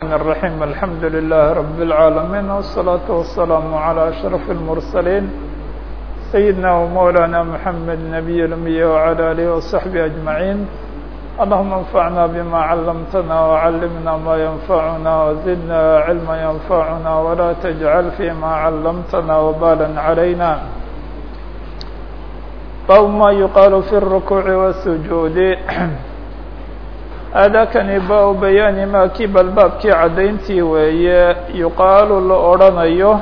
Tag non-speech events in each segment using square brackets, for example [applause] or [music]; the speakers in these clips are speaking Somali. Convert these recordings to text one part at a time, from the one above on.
الرحمن الرحيم الحمد لله رب العالمين والصلاة والسلام على أشرف المرسلين سيدنا ومولانا محمد نبي الأمي وعلى آله وصحبه أجمعين اللهم انفعنا بما علمتنا وعلمنا ما ينفعنا وزدنا علما ينفعنا ولا تجعل فيما علمتنا وبالا علينا باب ما يقال في الركوع والسجود aadaakani baa bayaani maa kii balbaabkii caddayntii weeye yuqaalu la odhanayo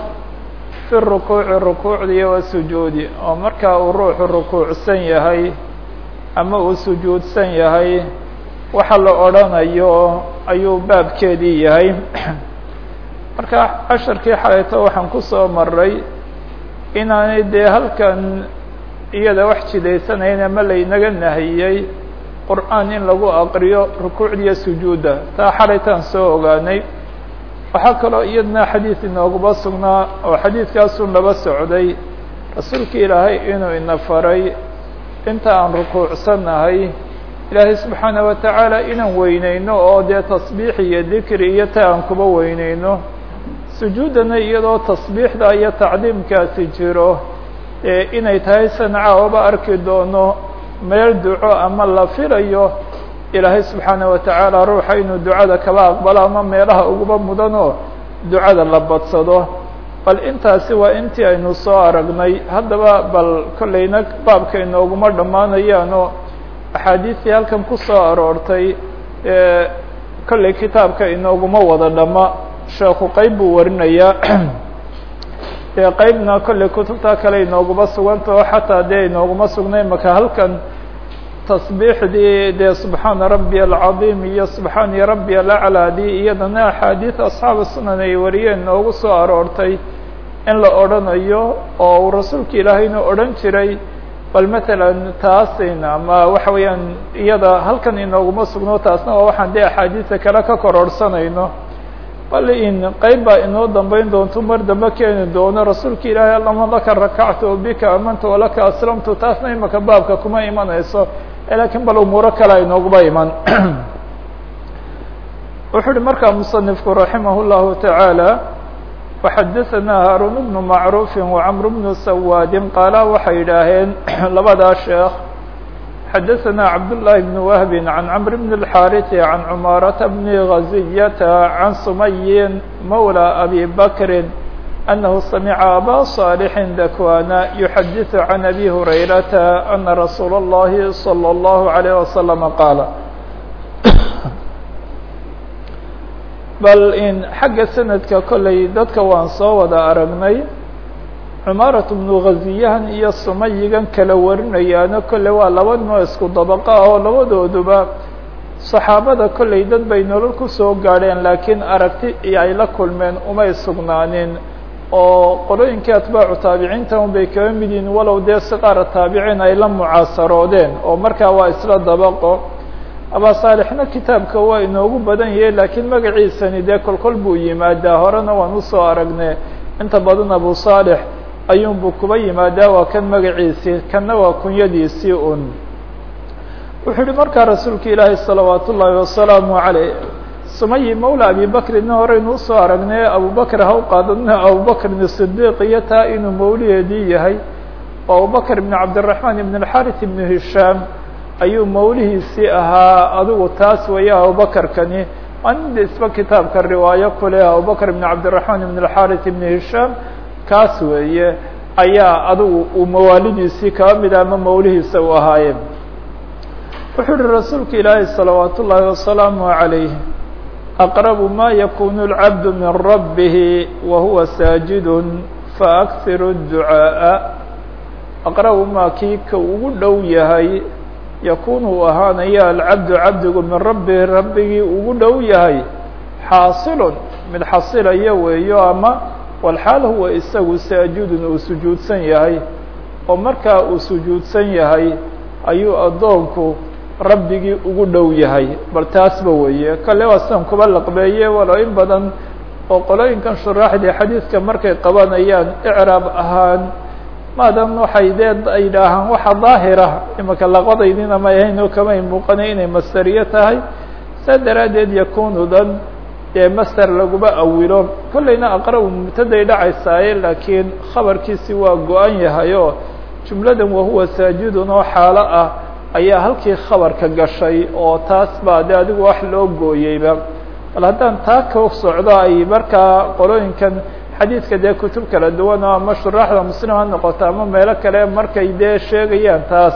fi rukuuci rukuucdii wa sujuudi. Oo markaa uu ruuxu rukuucsan yahay ama uu sujuudsan yahay waxa la odhanayo ayuu baabkeedii yahay. [clears throat] Marka casharkii xalayto waxaan ku soo maray inaanay dee halkan iyada wax jidaysanayn ama laynaga nahiyey qur'aan in lagu aqriyo rukuucdiiyo sujuudda taa xalaytaan soo ogaanay. Waxaa kaloo iyadna xadiid inooguba sugnaa oo xadiidkaasun laba socday. Rasuulka ilaahay inuu ina faray inta aan rukuucsanahay ilaahay subxaana wa tacaala inaan weyneyno oo dee tasbiix iyo dikri iyo ta aan kuba weyneyno sujuuddana iyadoo tasbiixda iyo tacdiimkaasi jiro inay tahay sanca oba arki doono meel duco ama la filayo ilaahay subxaana wa tacaala ruuxa inuu ducada kaba aqbalo ama meelaha uguba mudanoo ducada la badsado. Bal intaasi waa intii aynu soo aragnay. Haddaba bal kollayna baabka inooguma dhammaanayaanoo axaadiistii halkan ku soo aroortay kollay kitaabka inooguma wada dhamma. Sheekhu qeyb buu warinayaa [clears throat] dee qeybna kollay kutubta kale inooguma suganta oo xataa dee inooguma sugnay maka halkan tasbiixdii dee subxaana rabbi alcadiim iyo subxaani rabbi alaclaadii iyadana axaadiid asxaabu sunan ay wariyeen noogu soo aroortay in la odhanayo oo uu rasuulka ilaahayna odhan jiray bal matalan taasin ama waxa weeyaan iyada halkan inooguma sugno taasna waa waxaan dee axaadiista kale ka kororhsanayno bal in qeyb baa inoo dambeyn doonto mar dambe keeni doono rasuulka ilaahay allama laka rakactu bika amantu walaka aslamtu taasna imaka baabka kuma imanayso lakiin bal umuuro kale aynooguba iman [clears throat] wuxuu uhi markaa musanifku raximah اllahu taعaalى waxadaثana haarun bnu macruufi wacmr bnu sawaadin qaala waxay yidhaaheen [clears throat] labadaa sheekh xadaثna cabdاللahi بن wهb عan cمr بن الxاriث عan cmaaraةa بn غaزiyة عan sumayin mawlى abi bakri أنه samca abا صاaلح dakwana يxadiث عan أbي هurayrata أna rasuul الlahi صلى الlaه عليه وsلم qaala bal in xagga sanadka kollay dadka waan soo wada aragnay cumaaraة bnu ghaziyahan iyo sumayigan kala warinayaano kolley waa laba noo isku dabaqa ah oo labadooduba saxaabada kolley dad bay nolol ku soo gaadheen laakiin aragti ay la kulmeen umay sugnaanin. Oo qolooyinkii atbaacu taabiciinta un bay kaga mid yihiin walow dee si qaara taabiciin ay la mucaasaroodeen oo markaa waa isla dabaqo. Abaa saalixna kitaabka waa inoogu badan yahay laakiin magaciisani dee kolkol buu yimaadaa horena waan u soo aragne inta badan abu saalix ayuunbuu kuba yimaadaa waa kan magaciisii kanna waa kunyadiisii un wuxuu yihi markaa rasuulka ilaahi salawaat ullaahi wasalaamu caleyh sumayi mawla abi bakrina horeynu u soo aragnay abubakr ha u qaadana abubakrin sidiiq iyo taa inuu mawliheedii yahay oo abubakr ibn cabdiraxmaan ibn alxarith ibn hishaam ayuu mawlihiisii ahaa adigu taas weeye abubakrkani waa nin isba kitaabka riwaayo kuleh abubakr ibn cabdiraxmaan ibn alxarith ibn hishaam kaas weeye ayaa adigu uu mawaalidiisii kaba mid ama mawlihiisa u ahaayeen wuxuu uhi rasuulka ilaahi salawaat ullaahi wasalaamu عalayh aqrabu ma yakunu اlcabdu min rabbihi wa huwa saajidun faakhiru الducaaءa aqrabu maa kii ka ugu dhow yahay yakunu uu ahaanaya alcabdu cabdigu min rabbihi rabbigii ugu dhow yahay xaasilun mid xasilaya weeyo ama walxaal huwa isagu saajidun uu sujuudsan yahay oo markaa uu sujuudsan yahay ayuu addoonku rabbigii ugu dhow yahay. Bal taasba weeye kale waa kuba laqbeeye walo in badan oo qolooyinkan shuraaxdii xadiidka markay qabanayaan icraab ahaan maadaam waxay dee ay yidhaahaan waxa daahira imaka laqadaydina may ahayn oo kamay muuqanay inay masteriye tahay. Saa daraaddeed yakunudan dee master laguma awilo. Kollayna aqra-u mubtaday dhacaysaaye laakiin khabarkiisi waa go-an yahay oo jumladan wahuwa saajidun oo xaalo ah ayaa halkii khabarka gashay oo taas baa de adigu wax loo gooyeyba. Bal haddaan taa ka socdo ay markaa qolooyinkan xadiidka dee kutub kala duwan oo ama shuraaxda muslim ha noqoto ama meelo kale markay dee sheegayaan taas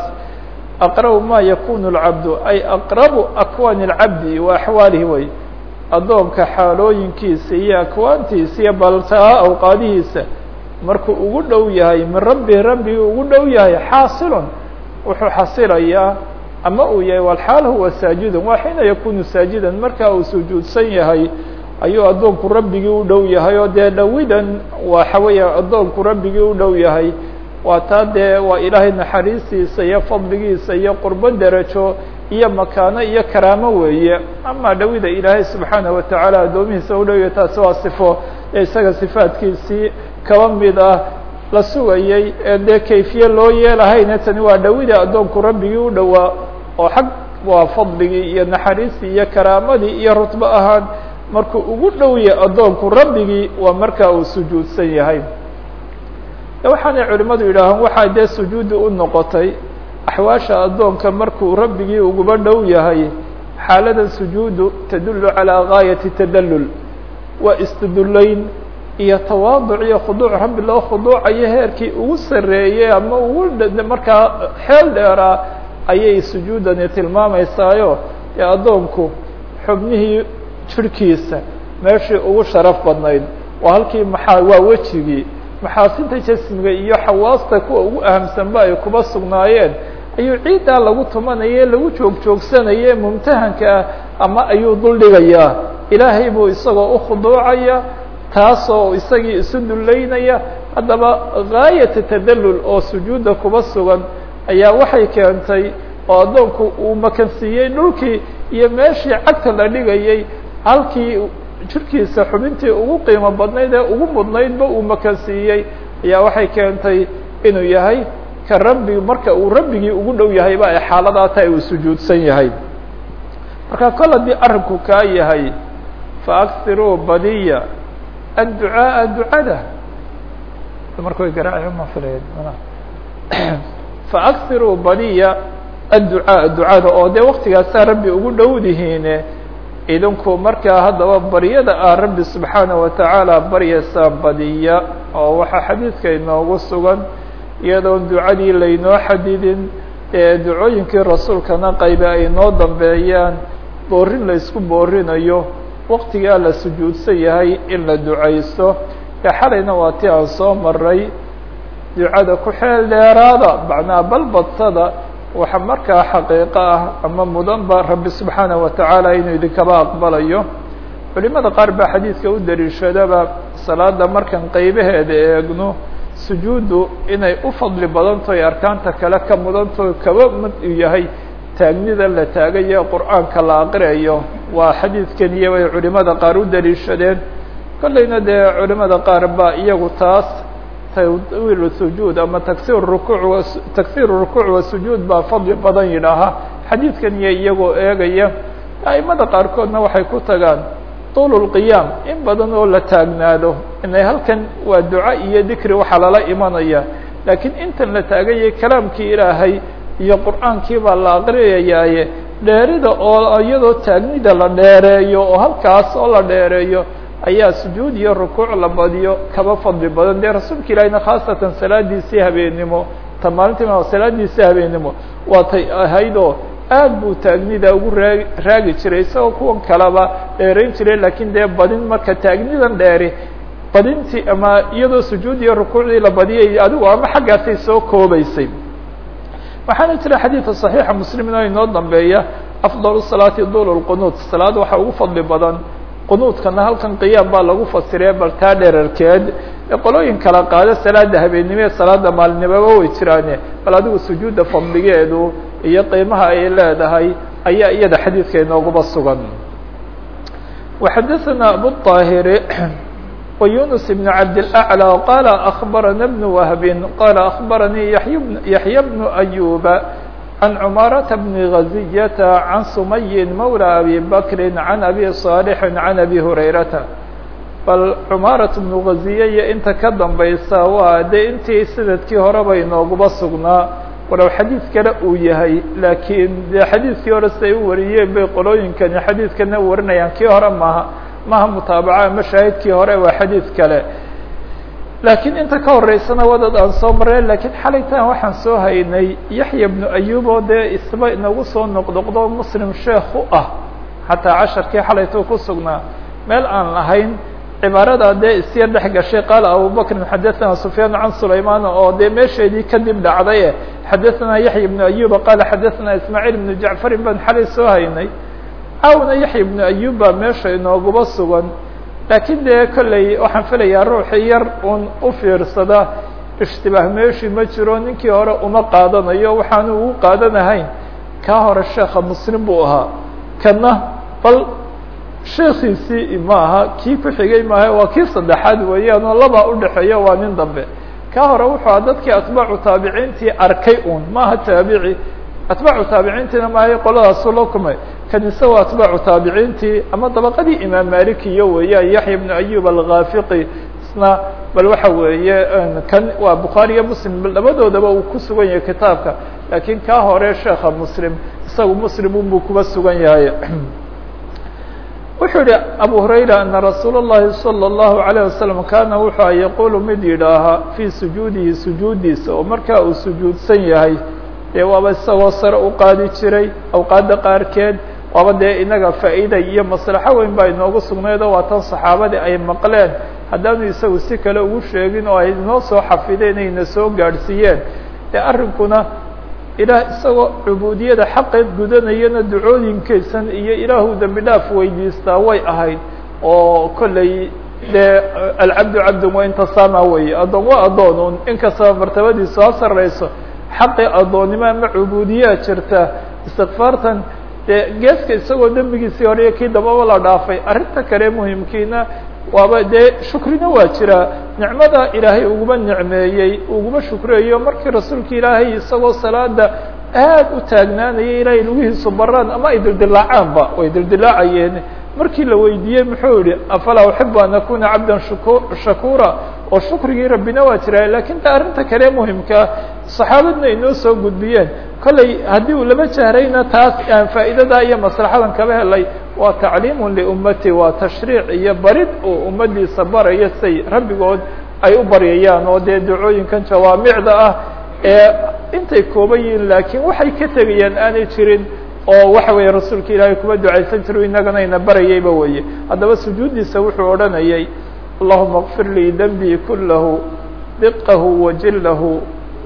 aqrabu ma yakunu lcabdu ay aqrabu akwaani lcabdi wa axwaalihi way addoonka xaalooyinkiisa iyo akwaantiisa iyo baltaa awqaadihiisa markuu ugu dhow yahay min rabbi ugu dhow yahay xaasilun. Wuxuu xasilayaa ama uu yahay walxaal huwa saajidun. Waa xiina yakunu saajidan. Markaa uu sujuudsan yahay ayuu addoonku rabbigii u dhow yahay. Oo dee dhawidan waxa weeya addoonku rabbigii u dhow yahay. Waa taa dee waa ilaahay naxariistiisa iyo fadligiisa iyo qurbo derajo iyo makaano iyo karaamo weeye. Ama dhawida ilaahay subxaanaه watacaala addoomihiisa u dhowya taasi waa sifo ee isaga sifaadkiisii kaba mid ah la sugayey ee dee kayfiye loo yeelahayne tani waa dhawida addoonku rabbigii u dhowaa oo xag waa fadligii iyo naxariistii iyo karaamadii iyo rutbo ahaan. Markuu ugu dhow yahay addoonku rabbigii waa markaa uu sujuudsan yahay. Waxaanay culimadu yidhaahaan waxaa dee sujuudi u noqotay axwaasha addoonka markuu rabbigii uguba dhow yahay xaaladan sujuudu tadulu calaa gaayati tadallul. Waa isdudullayn iyo tawaaduc iyo khuduuc rabbi loo khuduucayo heerkii ugu sarreeyey ama ugu markaa xeel dheeraa ayay sujuudani tilmaameysaayo ee addoonku xubnihii jirhkiisa meeshii ugu sharaf badnayd. Waa halkii maxaa waa wejigii maxaasinta jasmiga iyo xawaasta kuwa ugu ahamsanba ay kuba sugnaayeen ayuu ciiddaa lagu tumanaye lagu joog joogsanaye mumtahanka ah ama ayuu duldhigayaa ilaahay buu isagoo ukhuduucaya taasoo isagii isu dullaynaya. Haddaba gaayata tadallul oo sujuudda kuba sugan ayaa waxay keentay oo addoonku uu makansiiyey dhulkii iyo meeshii cagta la dhigayay halkii jirkiisa xubintii ugu qiimo badnayd ee ugu mudnaydba uu makansiiyey ayaa waxay keentay inuu yahay ka rabbi marka uu rabbigii ugu dhow yahayba ay xaaladaa tahay uu sujuudsan yahay. Marka kol haddii arrinku kaa yahay faakiruu badiya adducaaءa ducada. Marka way garaac faakiruu badiya adducaaء ducada oo dee waktigaasaa rabbi ugu dhowdihiine idinku markaa haddaba baryada ah rabbi subxaanaه watacaala baryaysaa badiya oo waxaa xadiidka inoogu sugan iyadoon ducadii laynoo xadidin ee ducooyinkii rasuulkana qaybe ay noo dambeeyaan boorin la ysku boorinayo waktigaa la sujuudsan yahay in la ducaysto ee xalayna waa ti aan soo maray ducada ku xeel dheeraada macnaa balbadsada waxa markaa xaqiiqo ah ama mudanba rabbi subxaanaه watacaala inuu idinkaba aqbalayo. Culimada qaar baa xadiidka u dariishadaba salaada markan qeybaheeda eegno sujuuddu inay u fadli badantahay arkaanta kale ka mudantaho kaba mid u yahay taagnida la taagayo qur'aanka la aqriayo waa xadiidkan iyo way culimada qaar u daliishadeen. Kollayna dee culimada qaar baa iyagu taas tawiil sujuud ama tagsir rukuuc tagsiir rukuuc wasujuud baa fadli badan yidhaahaa xadiidkan iyo iyagoo eegaya aimada qaarkoodna waxay ku tagaan tuulu lqiyaam in badan oo la taagnaado ila halkan waa duca iyo dikri waxaa lala imanaya. Laakiin intan la taagayay kalaamkii ilaahay iyo qur'aankii baa la aqriyayaaye dheerida oo iyadoo taagnida la dheereeyo oo halkaas oo la dheereeyo ayaa sujuud iyo rukuuc la badiyo kaba fadli badan. Dee rasuulka ilaahina khaasatan salaadiisii habeenimo tamaalinta salaadiisii habeenimo waatay ahaydoo aad buu taagnida ugu raagi jiray. Isagoo kuwan kaleba dheerayn jiray laakiin dee badin marka taagnidan dheeri badintii ama iyadoo sujuud iyo rukuucdii la badiyay adigu ama xaggaasay soo koobaysay. Waxaana jira xadiidka saxiixa muslimin oo inoo dambeeya afdal salaati dul lqunuud salaada waxaa ugu fadli badan qunuudkana halkan qiyaam baa lagu fasiree bal taa dherarkeed qolooyin kala qaado salaada habeennimo ee salaada maalinimaba way jiraane bal adigu sujuudda fadligeedu iyo qiimaha ay leedahay ayaa iyada xadiidka inooguba sugan وxadaثna abu الطاhiri ويuنس بن cabd الأعلى qala أخbarana بن وهب qala أخbaranii yaحya بن أyuba عن cماaرة بن غزية عن سمي mولى أبي بكر عن أبي صالح عن أبي هريرة bal cماaرة بن غزية iyo inta ka dambaysa waa de intii sanadkii horeba inooguba sugnaa walow xadيiث kale uu yahay lakiin de xadيiثkii hore siday u wariyeen bay qolooyinkani xadيiثkana warinayaan kii hore maaha maha mutaabaca ama shaahidkii hore waa xadيiث kale laakiin inta ka horeysana wadad aan soo marnay lakiin xalaytan waxaan soo haynay yaxya bnu ayub oo dee isba inagu soo noqnoqdo muslim sheekh u ah xataa casharkii xalaytuu ku sugnaa meel aan lahayn cibaarada dee isyar dhex gashay qaala abubakrin xadaثana sufyaan can sulaymaan oo dee meesheedii kadib dhacday xadaثana yaxya bnu ayuba qaala xadaثana ismaaciil bnu jacfarin baan xalay soo haynay awna yaxya bnu ayub baa meesha inooguba sugan laakiin dee kolley waxaan filayaa ruuxi yar uun u fiirsada ishtibaah meeshii ma jiro ninkii hore uma qaadanayo waxaanu ugu qaadanahayn kaa hore sheekha muslim buu ahaa. Kana bal sheekiisii ma aha kii ku xigay maaha waa kii saddexaad weeyaan oo labaa udhexeeya waa nin dambe. Kaa hore wuxuu aha dadkii atbaacu taabiciintii arkay un maaha taabici atbaacu taabiciintiina maahay qoladaasu la kumay kanise waa atbaacu taabiciintii ama dabaqadii imaam malikiyo weeyaan yaxya bnu ayub alghafiqi isna bal waxa weeye kan waa bukhaari iyo muslim bal labadoodaba uu ku sugan yahay kitaabka laakiin kaa hore sheekha muslim isagu muslim unbuu kuba sugan yahay wuxuu yihi abu hurayra ana rasuul الlahi salى الlahu عalيه wasalam kana wuxuu yaqulu mid yidhaahaa fii sujuudihi sujuudiisa oo markaa uu sujuudsan yahay dee waaba isagoo sare u qaadi jiray awqaadda qaarkeed waaba dee inaga faa'iida iyo maslaxo weyn baa inoogu sugnayd oo waa tan saxaabadii ay maqleen. Haddaanu isagu si kale ugu sheegin oo ay inoo soo xafideen ayna soo gaadhsiiyeen. Dee arrinkuna ilaah isagoo cubuudiyada xaqeed gudanayana ducooyinkaysan iyo ilaahu dembi dhaaf weydiistaa way ahayd oo kolley dee alcabdu cabdun wa intasaama weye addoon waa addoonuun inkastaba martabadiisu ha sarreyso xaqii addoonnimo ama cubuudiyaa jirta istikfaartan dee geeska isagoo dembigiisii hore iyo kii dambaba la dhaafay arrinta kale muhimkiina waaba dee shukrina waa jiraa nicmada ilaahay uguma nicmeeyey uguma shukreeyo markii rasuulka ilaahay isagoo salaada aad u taagnaanayay ilaahay lugihiisu baraan ama ay dildilaacaanba way dildilaacayeen markii la weydiiyey muxuu yihi afalaa uxibu an akuna shuku shakuura oo shukrigii rabbina waa jiraa laakiin ta arrinta kale muhimkaa saxaabadna inoo soo gudbiyeen. Kolley haddii uu laba jahrayna taas aan faa'iidada iyo maslaxadan kaba helay waa tacliimun liummati waa tashriic iyo barid uu ummadiisa baraya say rabbigood ay u baryayaan oo dee dacooyinkan jawaamicda ah ee intay kooban yihiin laakiin waxay ka tegayaan aanay jirin oo waxa weeye rasuulka ilaahay kuma ducaysan jiro inagana ina barayayba weye haddaba sujuuddiisa wuxuu odhanayay allahuma kfir lii kulahu diqahu wajilahu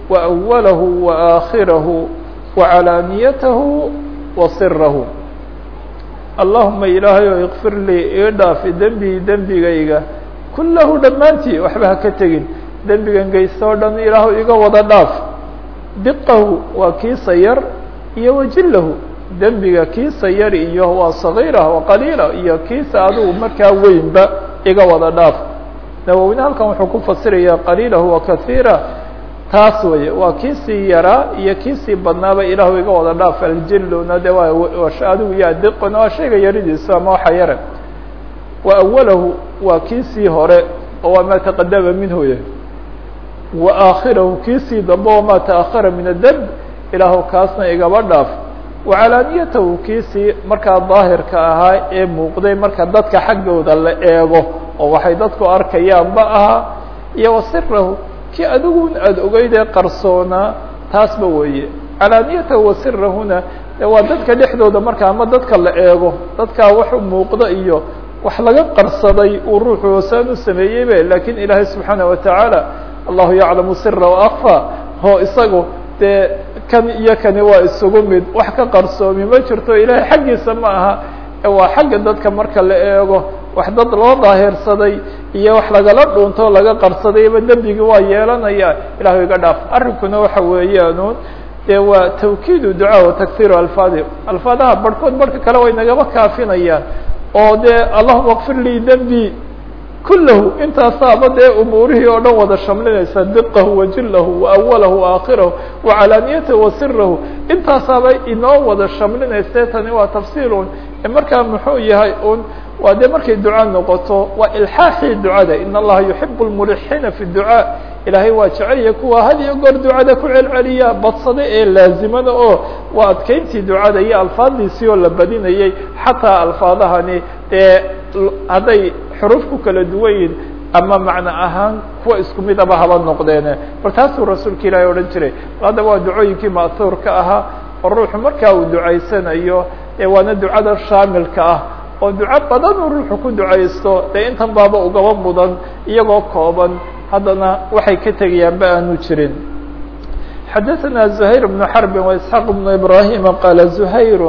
waأwalahu waaakhirahu wacalaaniyatahu wasirahu allahuma ilaahay o ikfir lii ii dhaafi dembii dembigayga kulahu dhammaantii waxba ha ka tegin. Dembigan geysta o dhan ilaahu iga wada dhaaf. Diqahu waa kiisa yar iyo wajilahu dembiga kiisa yar iyo waa sagiirah waqaliila iyo kiisa adigu markaa weynba iga wada dhaaf. Nawowine halkan wuxuu ku fasiraya qaliilahu wa kahiira taas weye waa kiisii yaraa iyo kiisii badnaaba ilaahu iga wada dhaaf aljiluna de adigu ya diqona waa shayga yaridiisu ama waxa yare wa awalahu waa kiisii hore oo waa maa taqadama minhu y wa aakhirahu kiisii dambe oo maa taأkhara min ademb ilaahu kaasna igaba dhaaf wacalaaniyatahu kiisii markaa daahirka ahaa ee muuqday marka dadka xaggooda la eego oo waxay dadku arkayaanba ahaa iyo wasirahu kii adigun aada ogeydee qarsoonaa taasba weeye. Calaaniyatahu wasirahuna waa dadka dhexdooda marka ama dadka la eego dadkaa wax muuqda iyo wax laga qarsaday uu ruuxu hoosaan u sameeyeybe laakiin ilaahay subxaana watacaala allahu yaclamu sira waakfa ho isagu dee kan iyo kani waa isugu mid wax ka qarsoomi ma jirto ilaahay xaggiisa ma aha. Waa xagga dadka marka la eego wax dad loo daahirsaday iyo wax lagala dhuunto laga qarsadayba dembigii waa yeelanaya. Ilahu iga dhaaf. Arrinkuna waxa weeyaan dee waa tawkiidu ducaa wa takhiru alfaadi alfaadaha barhkood barhka kale way nagaba kaafinayaan. Oo dee allahuma kfir lii dembi kulahu intaasaaba dee umuurihii oo dhan wada shamlinaysa diqahu wajilahu waawalahu waakhirahu wacalaaniyatahu wasirahu intaasaaba inoo wada shamlinayse tani waa tafsiilun. Markaa muxuu yahay un waa dee markay duca noqoto waa ilxaaxii ducada. In allaha yuxibu lmulixiina fi ducaa. Ilaahay waa jecelya kuwa had iyo goor ducada ku celceliya badsada ee laazimada oo waa adkeyntii ducada iyo alfaadiisii oo la badinayay. Xataa alfaadahani dee hadday xuruuf ku kala duwan yihiin ama macno ahaan kuwa isku midaba haba noqdeene. Bal taasuu rasuulka ilaahay odhan jiray. Haddaba waa ducooyinkii ma'huurka ahaa oo ruuxu markaa uu ducaysanayo waana ducada shaamilka ah oo duco badan uu ruuxu ku ducaysto dee intan baaba ugaba mudan iyagoo kooban haddana waxay ka tegayaanba aanu jirin xadaثna زhayr بن xرb وإسحاq بن إbrahim qala زhayr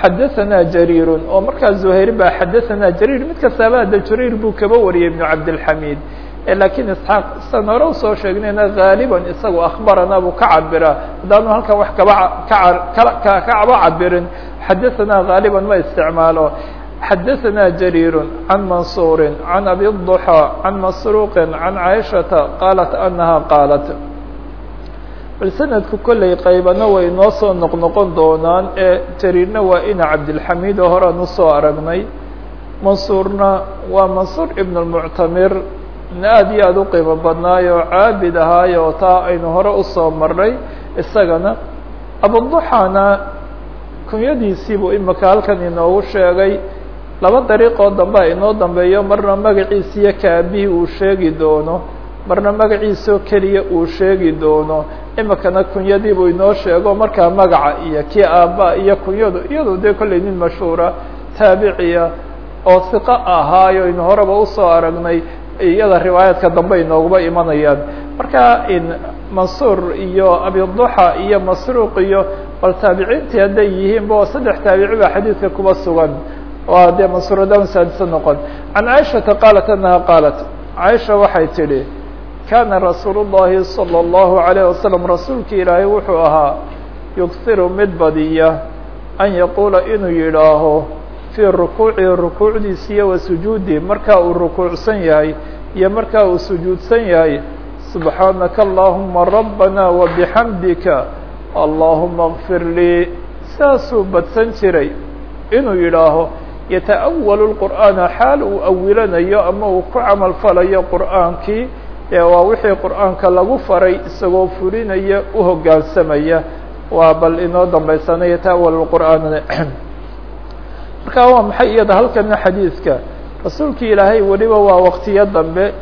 xadaثna jrيr oo markaa زhayr ba xadaثna jrيr mid kastaba ada jrيr buu kaba wariyay iبن cabdالحamid lakiin isxaaq san hore usoo sheegnayna غaaliba isagu akbarana buu ka cabira haddaanu halkan wax kaba ka kaba cabirin xadaثna غaaliba ma isticmaalo xadaثna jrيr عan mansur عan abi الضحى عan masروq عan caiشhaةa qalat anaha qaalat bal sanadku kolley qaybana way noo soo noqnoqon doonaan ee jariirna waa ina cabdilxamiid oo horean usoo aragnay mansuurna waa mansuur ibn اlmuctamir ina aad iyo aada u qiimo badnaayoo caabid ahaayo taa aynu hore usoo marnay isagana abuduxana kunyadiisiibuu imika halkan inoogu sheegay laba dariiqoo dambe inoo dambeeyo marna magaciisiyo kaabihii uu sheegi doono. Marna magaciisoo keliya uu sheegi doono. Imikana kunyadiibuu inoo sheego markaa magaca iyo kii aabba iyo kunyadu iyado dee kolley nin mashhuura taabiciya oo siqo ahaayo inu horeba u soo aragnay iyada riwaayaadka dambe inooguba imanayaan. Marka mansuur iyo abiduxa iyo masruuq iyo bal taabiciintii hadday yihiinba oo saddex taabici baa xadiidka kuba sugan waa dee mansuurada saadisa noqon can caaishata qaalat anaha qaalat caaisha waxay tidhi kana rasuul الlahi salى الlahu عalيه wasalam rasuulki ilaahay wuxuu ahaa yughiru mid badiya an yaquula inuu yidhaaho fii rukuucihi rukuucdiisa iyo wa sujuudi markaa uu rukuucsan yahay iyo markaa uu sujuudsan yahay subxaanaka allahuma rabbana wabixamdika allahuma اغfir lii saasuu badsan jiray inuu yidhaaho yata'awalu lqur'aana xaal uu awilanayo ama uu ku camal falayo qur'aankii ee waa wixii qur'aanka lagu faray isagoo fulinaya u hoggaansamaya waa bal inoo dambaysana yata'awalu qur'aana [clears throat] markaa waa maxay iyada halkana xadiidka rasuulkii ilaahay weliba waa waqtiyo dambe.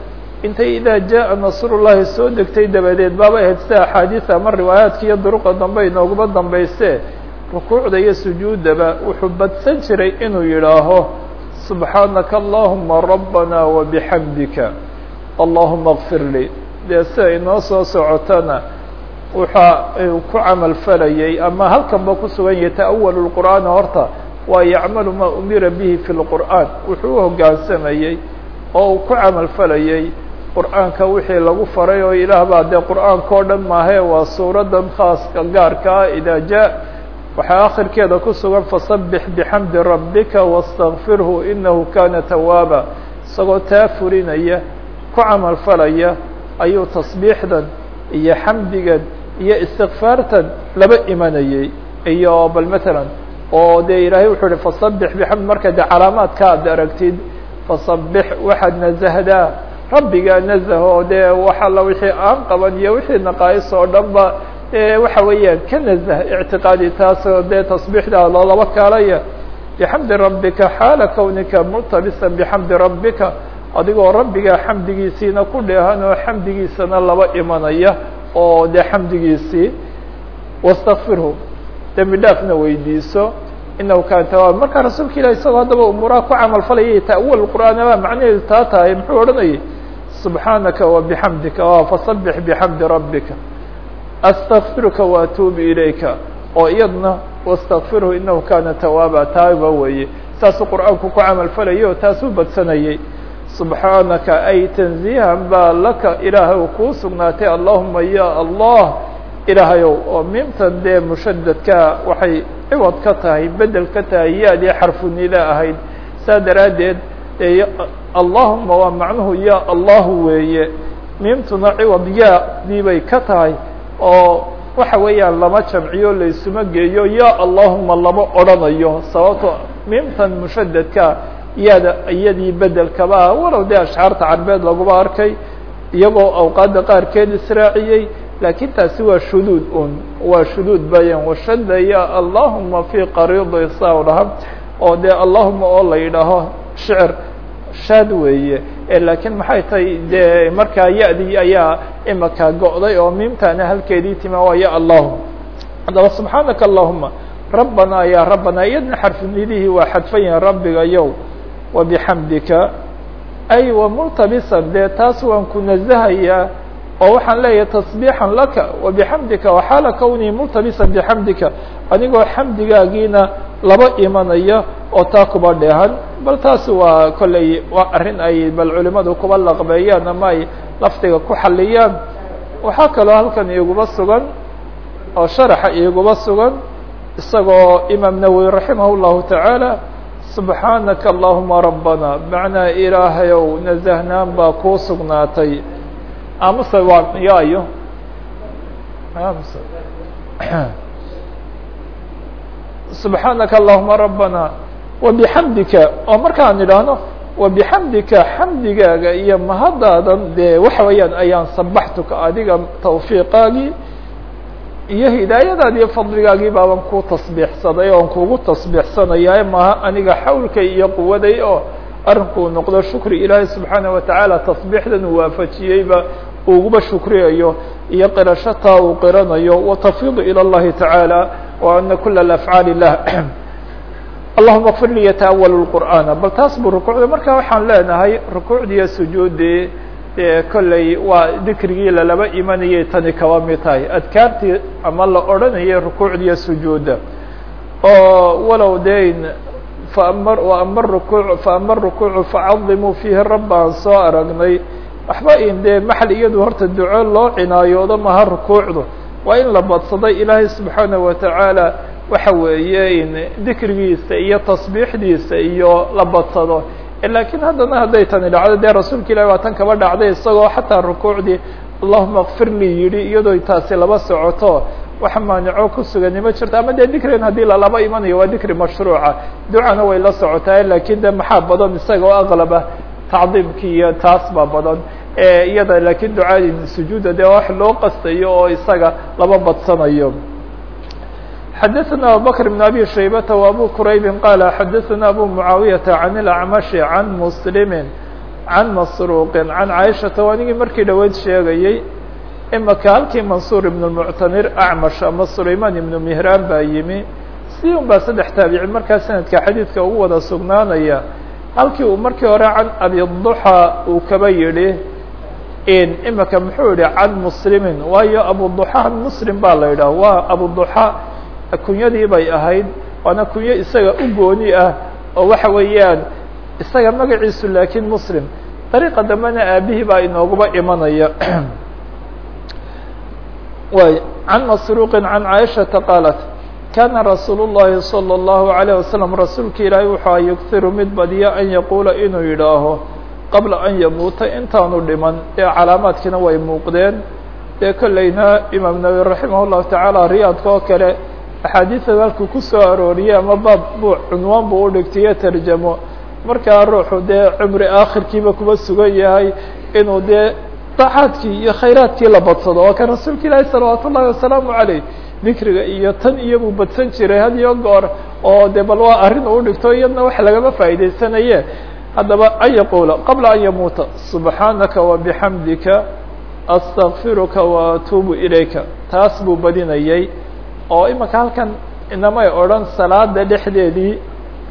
Intay idaa jaa nasrullahi soo degtay dabadeed baaba ahayd sida axaadiis ama riwaayaadka iyo duruqa dambe inooguma dambayse rukuucda iyo sujuuddaba wuxuu badsan jiray inuu yidhaaho subxaanaka allahuma rabbana wabixamdika allahuma kfir lii dee sida noo soo socotana waxa uu ku camal falayay ama halkanba ku sugan yahay ta'awalu lqur'aana horta waa yacmalu maa umira bihi fi lqur'aan wuxuu u hoggaansamayey oo uu ku camal falayey qur'aanka wixii lagu faray oo ilaah baa dee qur'aanka o dhan maahe waa suuradan khaaska gaarka ah idaa jaa waxaa akhirkeeda ku sugan fasabix bixamdi rabbika wastakfirhu inahu kana tawaaba isagoo taa fulinaya ku camal falaya ayuu tasbiixdan iyo xamdigan iyo istikfaartan laba imanayey iyo bal matalan oo dee ilaahay wuxuu uhi fasabix bixamdi marka dee calaamaadka ad aragtid fasabix waxaad nazahdaa. Rabbigaa nazaho dee wax alla wixii aan qaban iyo wixii naqaais oo dhan ba waxa weeyaan ka nazah ictiqaadi taasoo dee tasbiixda loolaba kaalaya bixamdi rabbika xaala kawnika multabisan bixamdi rabbika adigoo rabbigaa xamdigiisiina ku dheehan oo xamdigiisana laba imanaya oo dee xamdigiisii wastakfirhu dembi dhaafna weydiiso inahu kaana tawaab marka rasuulka ilah isagoo haddaba umuuraha ku camal falaya ta'awal qur'aanaba macnaheedu taa tahay muxuu odhanayay subxaanaka wabixamdika fasabix bixamdi rabbika astakfiruka waatuubu ilayka oo iyadna wastakfirhu inahu kana tawaaba taaba weeye saasuu qur'aanku ku camal falayay oo taasuu badsanayay subxaanaka ay tanziihan baa laka ilaahay kuu sugnaatay allahuma ya allah ilaahayow oo miimtan dee mushadadka waxay ciwad ka tahay bedel ka tahay yaadii xarfunida ahayd saa daraaddeed allahuma waa macnuhu ya allahu weeye miimtuna ciwad ya-dii bay ka tahay oo waxa weeyaan lama jamciyo laysuma geeyo ya allahuma lama odrhanayo sababto miimtan mushadadka yaada iyadii bedelkaba walow dee ashcaarta carbeed laguma arkay iyagoo awqaadda qaarkeed israaciyey laakiin taasi waa shuduud un waa shuduud bayan washada ya allahuma fi qariidi saa oo dee allahuma oo la yidhaaho shicir shaad weeye. Laakiin maxay tahay dee markaa ya-dii ayaa imaka go'day oo miimtaana halkeedii tima waa ya allahuma haddaba subxaanaka allahuma rabbana ya rabbana iyadna xarfinidihii waa xadfan yahin rabbiga yow. Wabixamdika ay wamultabisan dee taas waan ku nazahayaa oo waxaan leeyahay tasbiixan laka wabixamdika waxaala kownii multabisan bixamdika anigoo xamdigaagiina laba imanaya oo taa kuba dheehan. Bal taasi waa kolley waa arrin ay bal culimadu kuba laqbeeyaan ama ay lafdiga ku xaliyaan waxaa kaloo halkan iguba sugan oo sharaxa iguba sugan isagoo imaam nawowi raximah llahu tacaala subxaanaka allahuma rabbana macnaa ilaahayow nazahnaan baa kuu sugnaatay amase waa [clears throat] yaayo amse subxaanaka allahuma rabbana wabixamdika oo markaan idhaahno wabixamdika xamdigaaga iyo mahadaadan dee waxa weeyaan ayaan sabaxtuka adiga tawfiiqaagii iyo hidaayadaadi iyo fadligaagii baaban ku tasbiixsaday oon kugu tasbiixsanaya maha aniga xawlkay iyo quwaday oo arrinkuu noqdo shukri ilaahay subxaana watacaala tasbiixdan uu waafajiyeyba uguba shukriyayo iyo qirashataa uu qiranayo watafiidu ilى اllahi taعaalى wa ana kula afcaali lah [clears throat] allahuma kfir li yataawal اqur'aana bal taas buu rukuucda marka waxaan leenahay rukuucdiiyo sujuuddii dee kolley waa dikrigii lalaba imanayay tani kaba mid tahay adkaartii ama la odhanayay rukuucdiiyo sujuudda oo walow deyn faama ama rukuuc faama rukuucu facadimuu fiihi rabba aan soo aragnay waxba in dee maxal iyadu horta duco loo cinaayoodo maha rukuucdu waa in la badsaday ilaahay subxaana watacaala waxa weeye in dikrigiisa iyo tasbiixdiisa iyo la badsado. Laakiin haddana hadday tani dhacdo dee rasuulka ilahi waa tan kaba dhacday isagoo xataa rukuucdii allahuma kfir lii yidhi iyadoo taasi laba socoto. Wax maanico ku sugani ma jirto ama dee dikrigan haddii lalaba imanayo waa dikri mashruuca. Ducana way la socotaa laakiin de maxaa badan isaga oo aqlaba tacdiimki iyo taas baa badan iyada lakin ducaadi sujuuda dee wax loo qastayo oo isaga laba badsanayo xadaثna abubakr بn abi shaybata و abu quraybi qala xadaثna abu mucaawiyaةa can اlacmashi can muslimi can masruuqi can caaishata anigii markii dhaweyd sheegayey imaka halkii mansuur ibn اmuctamir acmash ama sulayman ibnu mihraan baa yimi si un baa saddex taabici markaa sanadka xadiidka ugu wada sugnaanaya halkii uu markii hore can abiduxa uu kaba yidhi imika muxuu yihi can muslimin. Waayo abuduxa muslim baa la yidhah waa abuduxa kunyadii bay ahayd waana kunyo isaga u gooni ah oo waxa weeyaan isaga magaciisu laakiin muslim. Dariiqa dambena aabihii baa inooguba imanaya. [clears throat] Way can masruuqi can caaishata qaalat kana rasuul الlahi salى الlahu عalيه wasalam rasuulka ilaahay wuxua yughiru mid badiya an yaquula inuu yidhaaho qabla an yamuuta intaanu dhiman dee calaamaadkiina way muuqdeen dee kolleyna imaam nawawi raximah الlahu tacaala riyaadka oo kale axaadiida halkuu ku soo arooriyey ama baab buu cunwaan buu udhigtaiyo tarjamo markaa ruuxu dee cumri aakhirkiiba kuba sugan yahay inuu dee dacaadkii iyo khayraadkii la badsado waa kan rasuulka ilaahi salawaat ullahi wasalaamu caleyh dikriga iyo tan iyo buu badsan jiray had iyo goor oo de bal waa arrin uu dhigto iyadna wax lagama faa'idaysanaye. Haddaba an yaquula qabla an yamuuta subxaanaka wabixamdika astakfiruka waatuubu ilayka. Taas buu badinayay oo imika halkan inamay odhan salaada dhexdeedii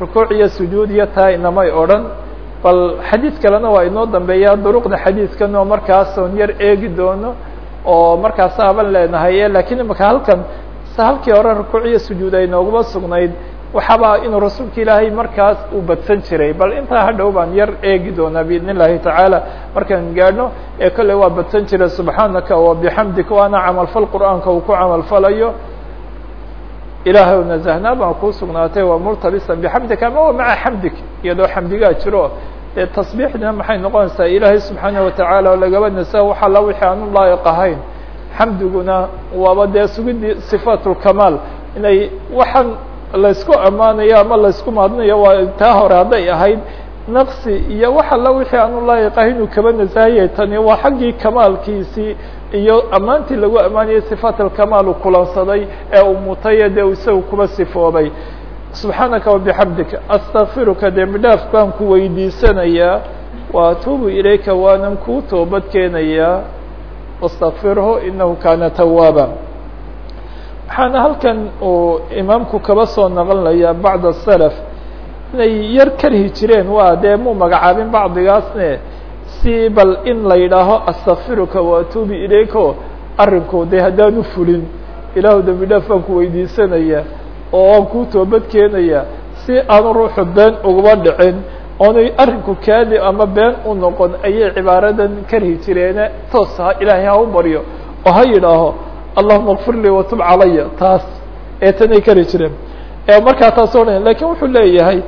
rukuuc iyo sujuud iyo taa inamay odhan. Bal xadiid kalena waa inoo dambeeya duruqda xadiidkan oo markaas oon yar eegi doono oo markaas aban leenahay lakiin imika halkan se halkii hore rukuuc iyo sujuud ay nooguma sugnayd waxaaba inuu rasuulka ilaahay markaas uu badsan jiray. Bal intaa hadhow baan yar eegi doonaa biidn illahi tacaala. Markaan gaadhno ee kolley waa badsan jiray subxaanaka wabixamdika waana camalfal qur'aanka uu ku camalfalayo. Ilaahay nazahnaa baan kuu sugnaatay waa murtabisan bixamdika ama wa maca xamdik iyadoo xamdigaa jiro. Tasbiixdina maxay noqonaysaa? Ilaahay subxaanaه watacaala lagaba nasa wax alla wixii aan laayiq ahayn xamdiguna waaba dee sugidii صifaat اlkamaal inay waxaan laysku ammaanayo ama laysku maadinayo waa taa hore hadday ahayd naqsi iyo wax alla wixii aan u laayiq ahayn inuu kaba nasahayay tani waa xaggii kamaalkiisii iyo ammaantii lagu ammaanayay صifaat alkamaal uu kulansaday ee uu mutay dee isaga kuba sifoobay subxaanaka wabixamdika astakfiruka dembi dhaaf baan ku weydiisanayaa wa atuubu ilayka waanan kuu toobad keenayaa wastakfirhu inahu kaana tawaaba waxaana halkan uu imaamku kaba soo naqlinaya bacd asalaf inay yar karhi jireen waa dee muu magacaabin bacdigaasne si bal in la yidhaaho astakfiruka wa atuubu ilayko arrinku dee haddaanu fulin ilaahu dembi dhaaf baan ku weydiisanayaa oo aan kuu toobad keenaya si aanu ruuxu been ugaba dhicin oonay arrinku kaadi ama been u noqon ayay cibaaradan karhi jireene. Toos ha ilaahay ha u baryo. Oo ha yidhaaho allahuma kfir lii watub calaya. Taas ee tanay kari jireen. Markaa taas o dhan laakiin wuxuu leeyahay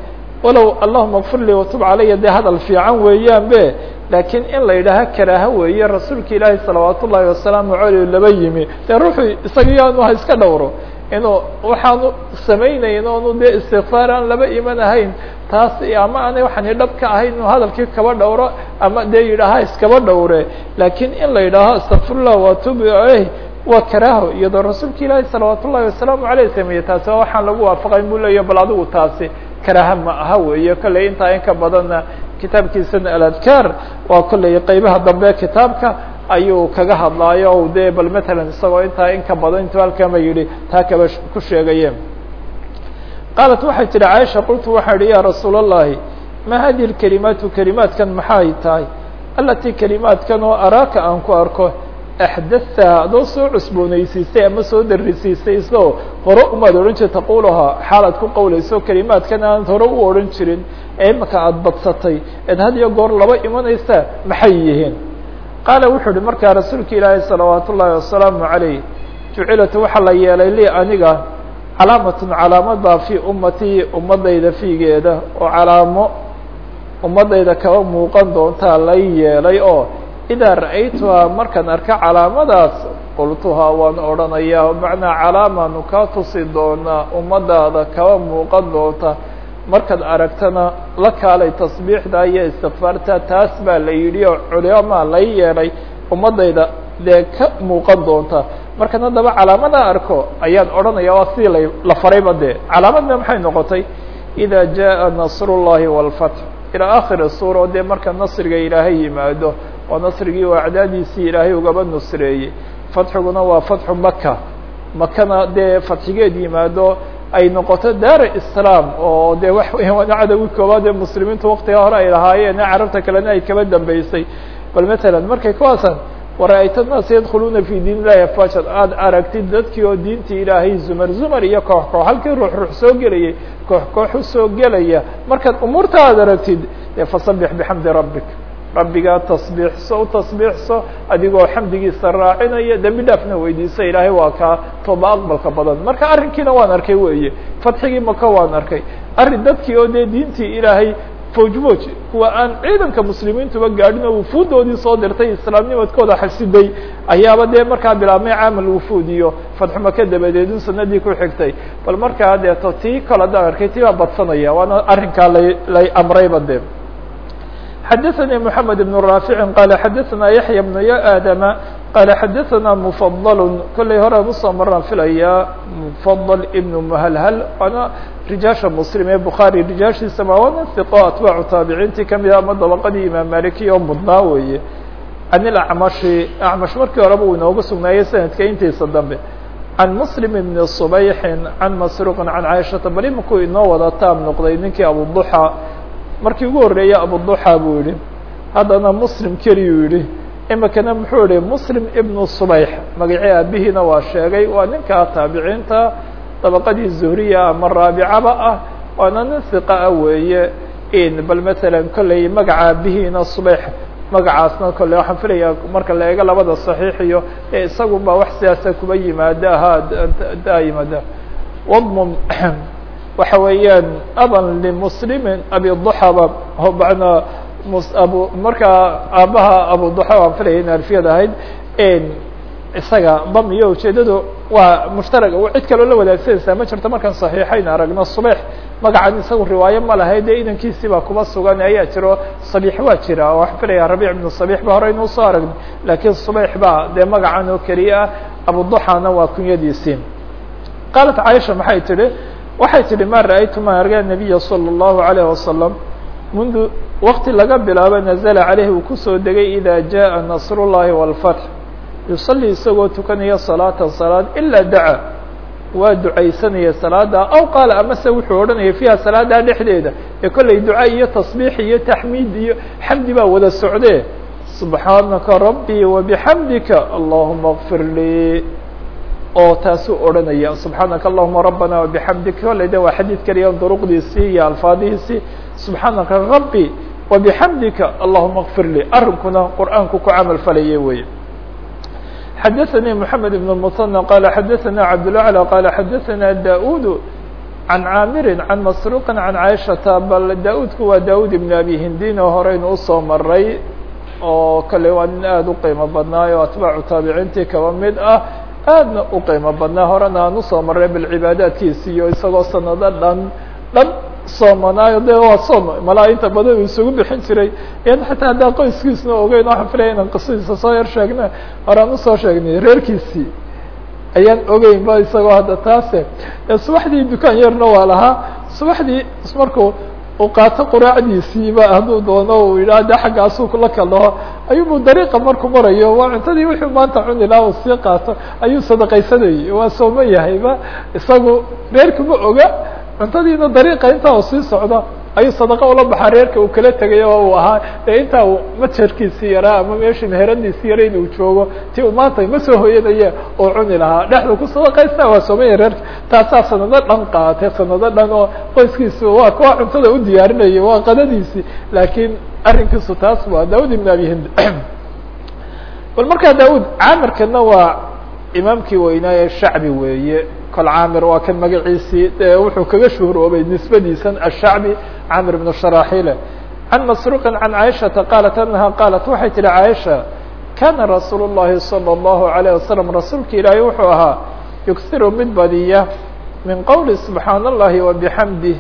walow allahuma kfir lii watub calaya. Dee hadal fiican weeyaan be laakiin in la yidhaaha karaaha weeye rasuulka ilaahi salawaat ullaahi wasalaamu caleyh laba yimi. Dee ruuxu isaga ha iska dhowro inuu waxaanu samaynayn oonu dee istikfaar aan laba iman ahayn taas ama aanay waxaan dhab ka ahayn inuu hadalkii kaba dhowro ama dee yidhaaha iskaba dhowre. Laakiin in la yidhaaho astakfirullah waatubu aleyh waa karaaho iyadoo rasuulka ilaahi salawaat ullahi wasalaamu aleyh sameeye taasi waa waxaan lagu waafaqayn bu leeya bal adigu taasi karaaha ma aha weeye. Kolley intaa in ka badanna kitaabkiisana aladkaar waa kolley qeybaha dambe kitaabka ayuu kaga hadlaayo dee bal matalan isagoo intaa in ka badan intuu halkama yidhi taa kaba ku sheegayeen qaalat waxay tihi caaisha qultu waxaa idhi ya rasuul allahi ma hadihi lkelimaatu kelimaadkan maxay tahay? Alatii kelimaadkan oo araaka aan ku arko axdatha adoo soo cusboonaysiisay ama soo darisiisay isagoo hore umaad odhan jirta taqulahaa xaalaad ku qowlayso kelimaadkan aanad hore u odhan jirin ee imaka aada badsatay eed had iyo goor laba imanaysa maxay yihiin qaala wuxuu uhi markaa rasuulka ilaahi salawaat ullaahi wasalaamu calayh jucilat waxaa la yeelay lii aniga calaamatun calaamad baa fii ummatii ummadayda fiigeeda oo calaamo ummadayda kaba muuqan doontaa lay yeelay oo idaa ra'aytuhaa markaan arka calaamadaas qultuhaa waan odhanayaa macnaa calaamaanu kaa tusi doonaa ummadaada kaba muuqan doonta markaad aragtana la kaalay tasbiixda iyo istikfaarta taas baa la yidhi oo culamaa lay yeelay ummaddayda dee ka muuqan doonta. Markan haddaba calaamadaa arko ayaan odhanaya waa sidii la la farayba dee. Calaamadna maxay noqotay? Ida jaa nasrullahi wاlfatx ilaa akhiri suura oo dee marka nasriga ilaahay yimaado waa nasrigii oo acdaadiisii ilaahay ugaba nusreeyey fatxiguna waa fatxu maka makana dee fatxigeed yimaado ay noqoto daara islaam oo de wax weya waana cadowgi koobaad ee muslimiintu waktiga hore ay lahaayeen ee carabta kalena ay kaba dambeysay bal matalan markay kuwaasan wara-ayta naas yadkhuluuna fi diin illahi afwajan aada aragtid dadkii oo diintii ilaahay zumar zumar iyo koox koox halkii ruux ruux soo gelayay koox koox u soo gelaya. Markaad umuurta aragtid dee fasabix bixamdi rabbik rabbigaa tasbiixso u tasbiixso adigoo xamdigiisa raacinaya dembi dhaafna weydiisa ilaahay waa kaa tooba aqbalka badan. Marka arrinkiina waan arkay weeye fatxigii maka waan arkay. Arrin dadkii oo dee diintii ilaahay fojmoj kuwa aan ciidanka muslimiintuba gaadhin oo wufuudoodii soo dirtay islaamnimadkooda xasiday ayaaba dee markaa bilaabmay caamal wufuud iyo fatxu maka dabadeedin sanadii ku xigtay. Bal markaa deeto tii kale haddaan arkay tii baa badsanaya waana arrinkaa lay lay amrayba de xadaثnي محamed بن rاafiع qال xadaثna yaحyى بن adm qال xadaثna mfضل kollay horaan usoo maraan filaya mfضل iبن mhlhl waana rijaasha mslim ee bukhaarي rijaashiisa ma waana ثiqo atbaacu taabiciintii kamida ama dabaqadii imaam maliki oo mudnaa weeye can اأcmaشhi acmash markii horeba uu inooga sugnaayey sanadka intiisa dambe can msلm بn صbayxi can masruq can caiشhaةa bal imankuu inoo wada taam noqday ninkii abuضuxa markii ugu horreeyay abuduxa buu yihi haddana muslim keliyuu yihi imikana muxuu yihi muslim ibnu subayx magacii aabihiina waa sheegay waa ninkaa taabiciinta dabaqadii zuhriya ama raabicaba ah waana nin hiqa ah weeye. Bal matalan kolley magaca aabihiina subayx magacaasna kolley waxaan filayaa marka la eego labada saxiix iyo isagun baa wax sidaasa kuba yimaada ahaa daa yimaada. Wadmum [clears throat] waxa weeyaan aban limuslimin abi duxaba bana abu markaa aabaha abu duxa aan filaya in alfiyad ahayd isaga bam iyo ujeedadu waa mushtarag cid kaloo la wadaagsanaysaa ma jirto markaan saxiixayn aragno subex magacan isagu riwaayo ma lahay dee idankiisii baa kuba sugan ayaa jiro sabiix waa jira oo waxaan filaya rabic ibnu sabiix ba hore inuu soo aragno laakiin subex baa dee magacan oo keliya ah waa kunyadiisii qaalat caaisha maxay tihi waxay tihi ma ra-aytu ma arga nabiya salى الlahu عalayه wasalam mundu wakti laga bilaabo nazla caleyhi uu kusoo degay ida jaءa nasr الlahi wاlfatx yusalii isagoo tukanaya salaata salaad ilaa daca waa ducaysanaya salaada aw qaala amase wuxuu odhanaya fiiha salaada dhexdeeda ee kollay duca iyo tasbiix iyo taxmiid iyo xamdi baa wada socdee subxaanaka rabbii wabixamdika allahuma kfir lii oo taasuu odhanaya subxaanaka allahuma rabbana wabixamdika kollay de waa xadiid keliya duruqdiisii iyo alfaadihiisii subxaanaka rabbi wabixamdika allahuma kfir lii arrinkuna qur'aanku ku camal falaya weye xdثnي محمد بن المثنى qال xdثnا cبدالأعلى qال xdثnا داud عن cاmr عن مسروq عن عائشhaةa bal dاudku waa dاud بن أbي hindin oo horeynu usoo maray oo kale waa nin aad u qiimo badnaayo atbaacu taabiciintii kaba mid ah aadna u qiimo badnaa horena aan u soo maray balcibaadaadkiisi iyo isagoo sanado dhan dhan soomanaayo de waa soom malaa inta badan uu isugu bixin jiray. Yan xataa haddaa qoyskiisna ogeyn waxaan filaya inaan qisadiisa soo yar sheegna horaan u soo sheegnay reerkiisii ayaan ogeyn ba isagoo hadda taase. Subaxdii dukaan yarna waa lahaa. Subaxdii markuu uu qaato quraacdiisiiba hadduu doono uu yidhaha de xaggaasuu la kalaho ayubu dariiqa markuu marayo waa cuntadii wuxuu maanta cuni laha uu sii qaato. Ayuu sadaqaysanayay waa sooma yahayba isagu reerkuma oga cuntadiina dariiqa intaa uu sii socdo ayuu sadaqa ula baxaa reerka uu kala tegay oo uu ahaa. Dee intaa uu majarkiisii yaraa ama meeshii meheradiisii yara in uu joogo ti uu maanta ma soo hoyanaya oo cuni lahaa. Dhexdu ku sadaqaysta waa soomaya reerka. Taasaa sanado dhan qaatay sanado dhan oo qoyskiisu waa kuwa cuntada u diyaarinaya waa qadadiisii. Laakiin arrinkiisu taas waa daud ibn abi hind. [clears throat] Bal markaa daud caamirkana waa imaamkii weynaaye shacbi weeye kol caamir waa kan magaciisii wuxuu kaga shuhroobay nisbadiisan ashacbi camir bn sharaxile can masruuqi can caaishata qaalat anaha qaalat waxay tihi caaisha kana rasuul الlahi salى الlahu عalيه wasalam rasuulka ilaahay wuxuu ahaa yugsiru mid badiya min qowli subxaan اllahi wabixamdih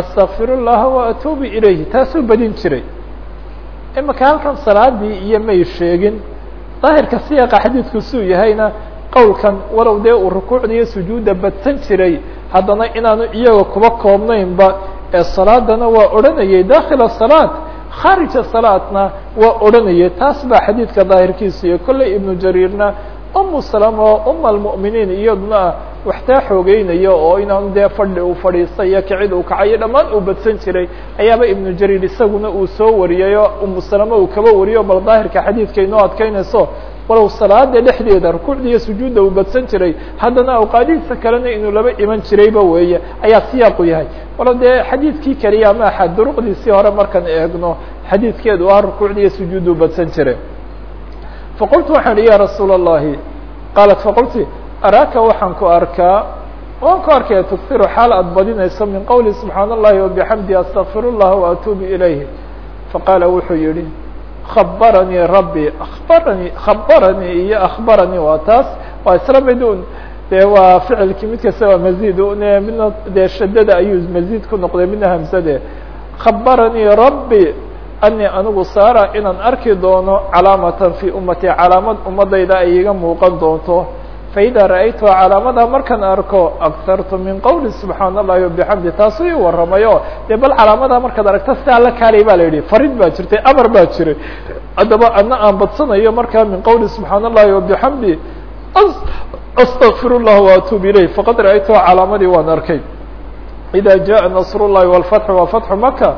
astakfir اllaha waatuubu ilayh taasuu badin jiray imaka halkan salaadii iyo may sheegin daahirka siyaqa xadiidku suu yahayna qowlkan walow dee uu rukuucda iyo sujuudda badsan jiray haddana inaanu iyaga kuba koobnaynba ee salaadana waa odhanayay dakhila salaad khaarija salaadna waa odhanayay. Taas baa xadiidka daahirkiisa iyo kolley ibnu jariirna umu salama uma almu'miniin iyaduna waxtaa xoogeynayo oo inaanu dee fadhi uu fadhiista iyo kicid uu kacayo dhammaan uu badsan jiray ayaaba ibnu jariir isaguna uu soo wariyay oo umu salama uu kaba wariyo bal daahirka xadiidka inoo adkeynayso walow salaada dhexdeeda rukuucda iyo sujuudda uu badsan jiray haddana awqaadihiisa kalena inuu laba iman jirayba weeye ayaa siyaaqu yahay walow dee xadiidkii keliya ama axad duruqdiisii hore markaan eegno xadiidkeedu ah rukuucda iyo sujuudda u badsan jiray faqultu waxaan ihi ya rasuula الlahi qaalat faqulti araaka waxaan ku arkaa waan ku arkaya tughiru xaal aad badinayso min qowli subxaan الlahi wabixamdi astakfir الlah waatuubu ilayh faqaala wuxuu yihi khabaranii rabbi abaranii khabaranii iyo akhbaranii waa taas waa isla mid un dee waa ficilkii mid kasta waa mazid ne midna dee shadada ayuu mazid ku noqday midna hamsade khabaranii rabbi ani anigu saara inaan arki doono calaamatan fii ummati calaamad ummadayda ay iga muuqan doonto faida ra'aytuha calaamada markaan arko agartu min qowli subxaan allahi wabixamdi taasuu ii waramayo dee bal calaamada markaad aragto sidaa la kaalay ba la yidhi farid baa jirtay amar baa jiray haddaba ana aan badsanayo markaa min qowli subxaan allahi wabixamdi astakfir llah waatuub ilayh faqad ra'aytuha calaamadii waan arkay ida jaءa nasr الlahi wاlfatxu wa fatxu maka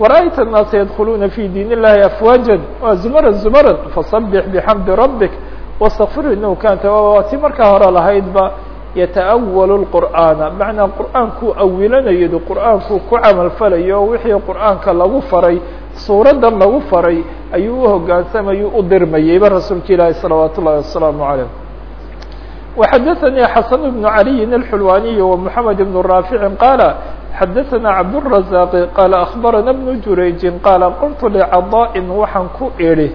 wara'ayta الnaasa yadkuluuna fi diin illahi afwaaja wa zumara zumara fasabix bixamdi rabik wastakfir inahu kan waa ti markaa hore lahaydba yata'awalu lqur'aana macnaa qur'aankuu awilanayo qur'aankuu ku camal falayo wixii qur'aanka lagu faray suuraddan lagu faray ayuu u hogaansamayuu u dirmayeyba rasuulka ilaahi salawaat ullahi wasalaamu calayh وxadثnي xسن بن علي الحلواني ومحمد بن رافع قال xadثna عبدالرزاق قال أخبرنا بن جurayج قال qلت لcضاء waxaan ku idhi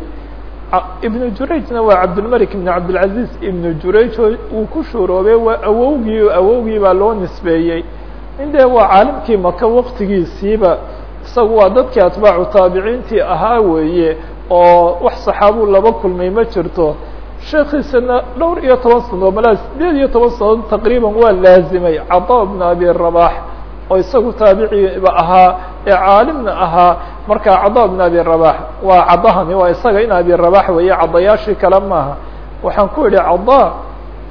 iبن jurayجna waa cabdالملك بن cabdالعaزيز iبن jurayج uu ku shuroobay waa awowgii awowgii baa loo nisbeeyey inde waa caalimkii maka waqtigiisiiba isagu waa dadkii atbaacu taabiciintii ahaa weeye oo wax saxaabuu laba kulmay ma jirto sheekiisana dhowr iyo toban sano malaa sideed iyo toban sano taqriiban waa laazimay caطا بن abi رabaح oo isagu taabiciba ahaa ee caalimna ahaa marka caطا بن abi رabaح waa cadahani waa isaga in abi رabaح weeye cadayaashii kale maaha waxaan ku idhi caضا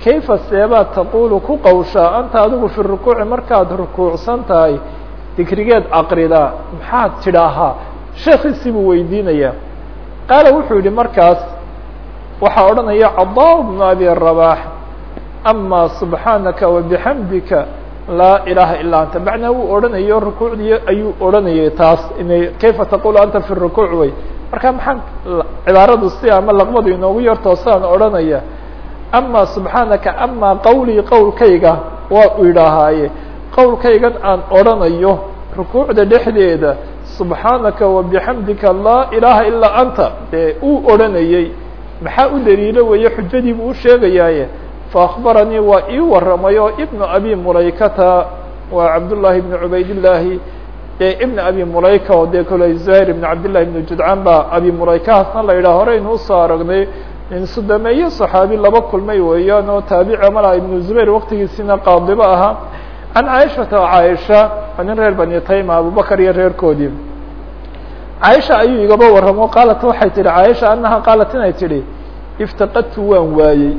kayfa seebaad taqulu ku qawshaa anta adigu fi rukuuci markaad rukuucsan tahay dikrigeed aqridaa maxaad tidhaahaa sheekiisii buu weydiinaya qaala wuxuu yihi markaas waxaa odhanaya caضا بن abi رabaح ama subxaanaka وabixamdika laa ilaha ilaa anta. Macnaa wuu odhanayo rukuucdii ayuu odhanayay taas. Inay kayfa taqulu anta fi rukuuc? wey marka maxaan cibaaradu si ama laqbadu inoogu yartoosaan odhanaya ama subxaanaka ama qawlii qowlkayga waa u idhaahaaye qowlkaygan aan odhanayo rukuucda dhexdeeda subxaanaka wabixamdika laa ilaha ilaa anta. Dee uu odhanayey maxaa u daliilo weeye? Xujadii u sheegayaaye faakbaranii waa ii waramay oo ibnu abi mulaykata waa cabdullaahi ibnu cubaydillaahi ibn abi mulayka oo dee kole zuhayr ibn cabdillahi ibnu judcaan baa abi mulaykahaasna la yidhaha horeynu u soo aragnay nin sudameeye saxaabi laba kulmay weeyaan oo taabici malaa ibnu zubayr waqtigiisina qaadibo ahaa can caaishata caaisha nin reer bani tayma abubakar iyo reerkoodii caaisha ayuu igaba waramo qaalat waxay tihi caaisha anaha qaalat inay tidhi iftaqadtu waan waayey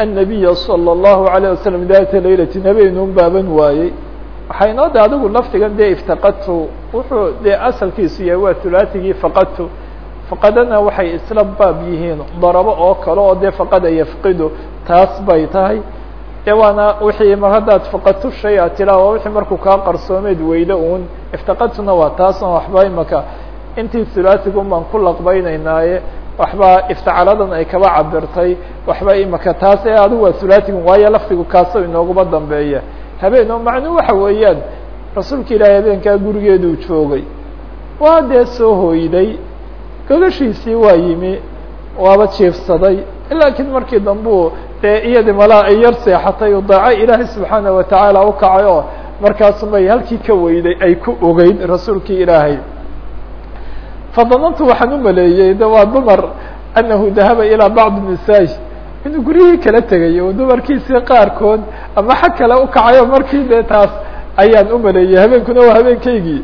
النabiya slى الlahu عalيه waslم data laylati habeenun baaban waayey waxay noo de adigu lafdigan dee iftaqadtu wuxuu dee asalkiisu yahay waa hulaatigii faqadtu faqadana waxay isla baab yihiin darabo oo kale oo dee faqada yafqidu taas bay tahay de waana wixii mar haddaad faqadtu shay a tiraa waa wixii markuu kaa qarsoomeed weydo un iftaqadtuna waa taasoo waxba imaka intii hulaatigun baan ku laqbaynaynaaye waxba iftacaladan ay kaba cabirtay waxba imaka taas ee adigu waa hulaatigun waayo lafdigu kaaso inooguma dambeeya. Habeen oo macnuu waxa weeyaan rasuulka ilaahay habeenkaa gurigeeduu joogay. Waa dee soo hoyday gogashiisii waa yimi waaba jiefsaday laakiin markii dambuu dee iyadi malaa yar seexatay u daaco ilaahay subxaana watacaala ukacay oo markaasumay halkii ka weyday ay ku ogeyd rasuulkii ilaahay fadanantu waxaan u maleeyey de waa dumar anahu dahaba ilaa bacdi nisaa inuu guryihii kala tegay oo dumarkiisii qaarkood ama xag kale ukacayo markii dee taas ayaan u maleeyey habeenkuna waa habeenkaygii.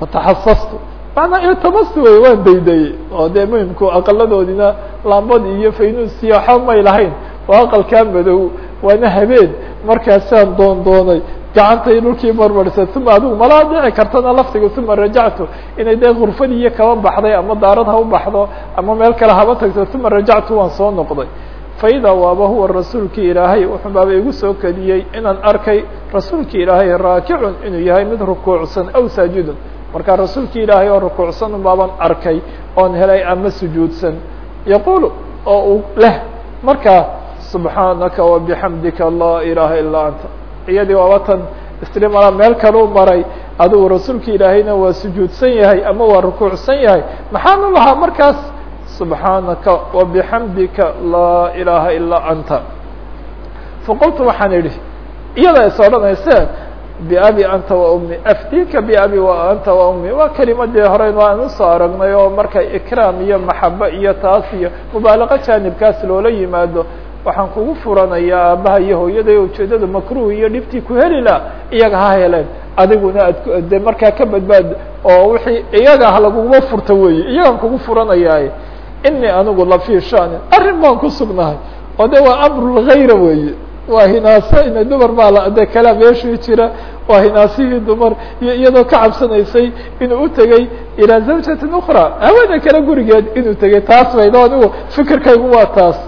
Fataxasastu. Macnaa iltamastu wey waan daydayey oo dee muhimku aqaladoodina lambad iyo faynus iyo waxba may lahayn. Waa aqalkaa madow waana habeen. Markaasaan doon doonay gacantay dhulkii marmarsa uma adigu malaa dhici kartana laftiga uma rajactu. Inay dee kurfadiiyo kaba baxday ama daarad ha u baxdo ama meel kale haba tagto uma rajactu waan soo noqday. Faida waaba huwa rasuulkii ilaahay wuxuu igu soo kediyey inaan arkay rasuulkii ilaahay raakicun inuu yahay mid rukuucsan aw saajidun. Marka rasuulkii ilaahay oo rukuucsan baabaan arkay oon helay ama sujuudsan. Yaqulu oo uu leh markaa subxaanaka wabixamdika laa ilaha ilaa anta iyadii waaba tan istimala meel kaluu maray adigu rasuulka ilaahayna waa sujuudsan yahay ama waa rukuucsan yahay. Maxaanu lahaa markaas subxaanaka wabixamdika laa ilaha ilaa anta. Faqultu waxaan idhi iyada is odhanayse biabi anta wa ummi afdika biabi wa anta wa ummi. Waa kelimadii horeyn waan u soo aragnay oo marka ikraam iyo maxaba iyo taas iyo mubaalaqo jaanibkaas loola yimaado waxaan kugu furanayaa aabaha iyo hooyaday ujeedada makruh iyo dhibtii ku heli la iyaga ha heleen. Adiguna ad de markaa ka badbaad oo wixii iyaga ha laguguma furta weeye. Iyagaan kugu furanayaaye inii anigu lafii shanin. Arrin baan ku sugnahay. Oo de waa amrulgayra weeye. Waa hinaase ina dumar baa de kalaa meeshii jira. Waa hinaasihii dumar iyo iyadoo ka cabsanaysay inuu utegey ilaa zawjatin ukra haweena kale gurigeed inuu tegey taas bayd o anigu fikirkaygu waa taas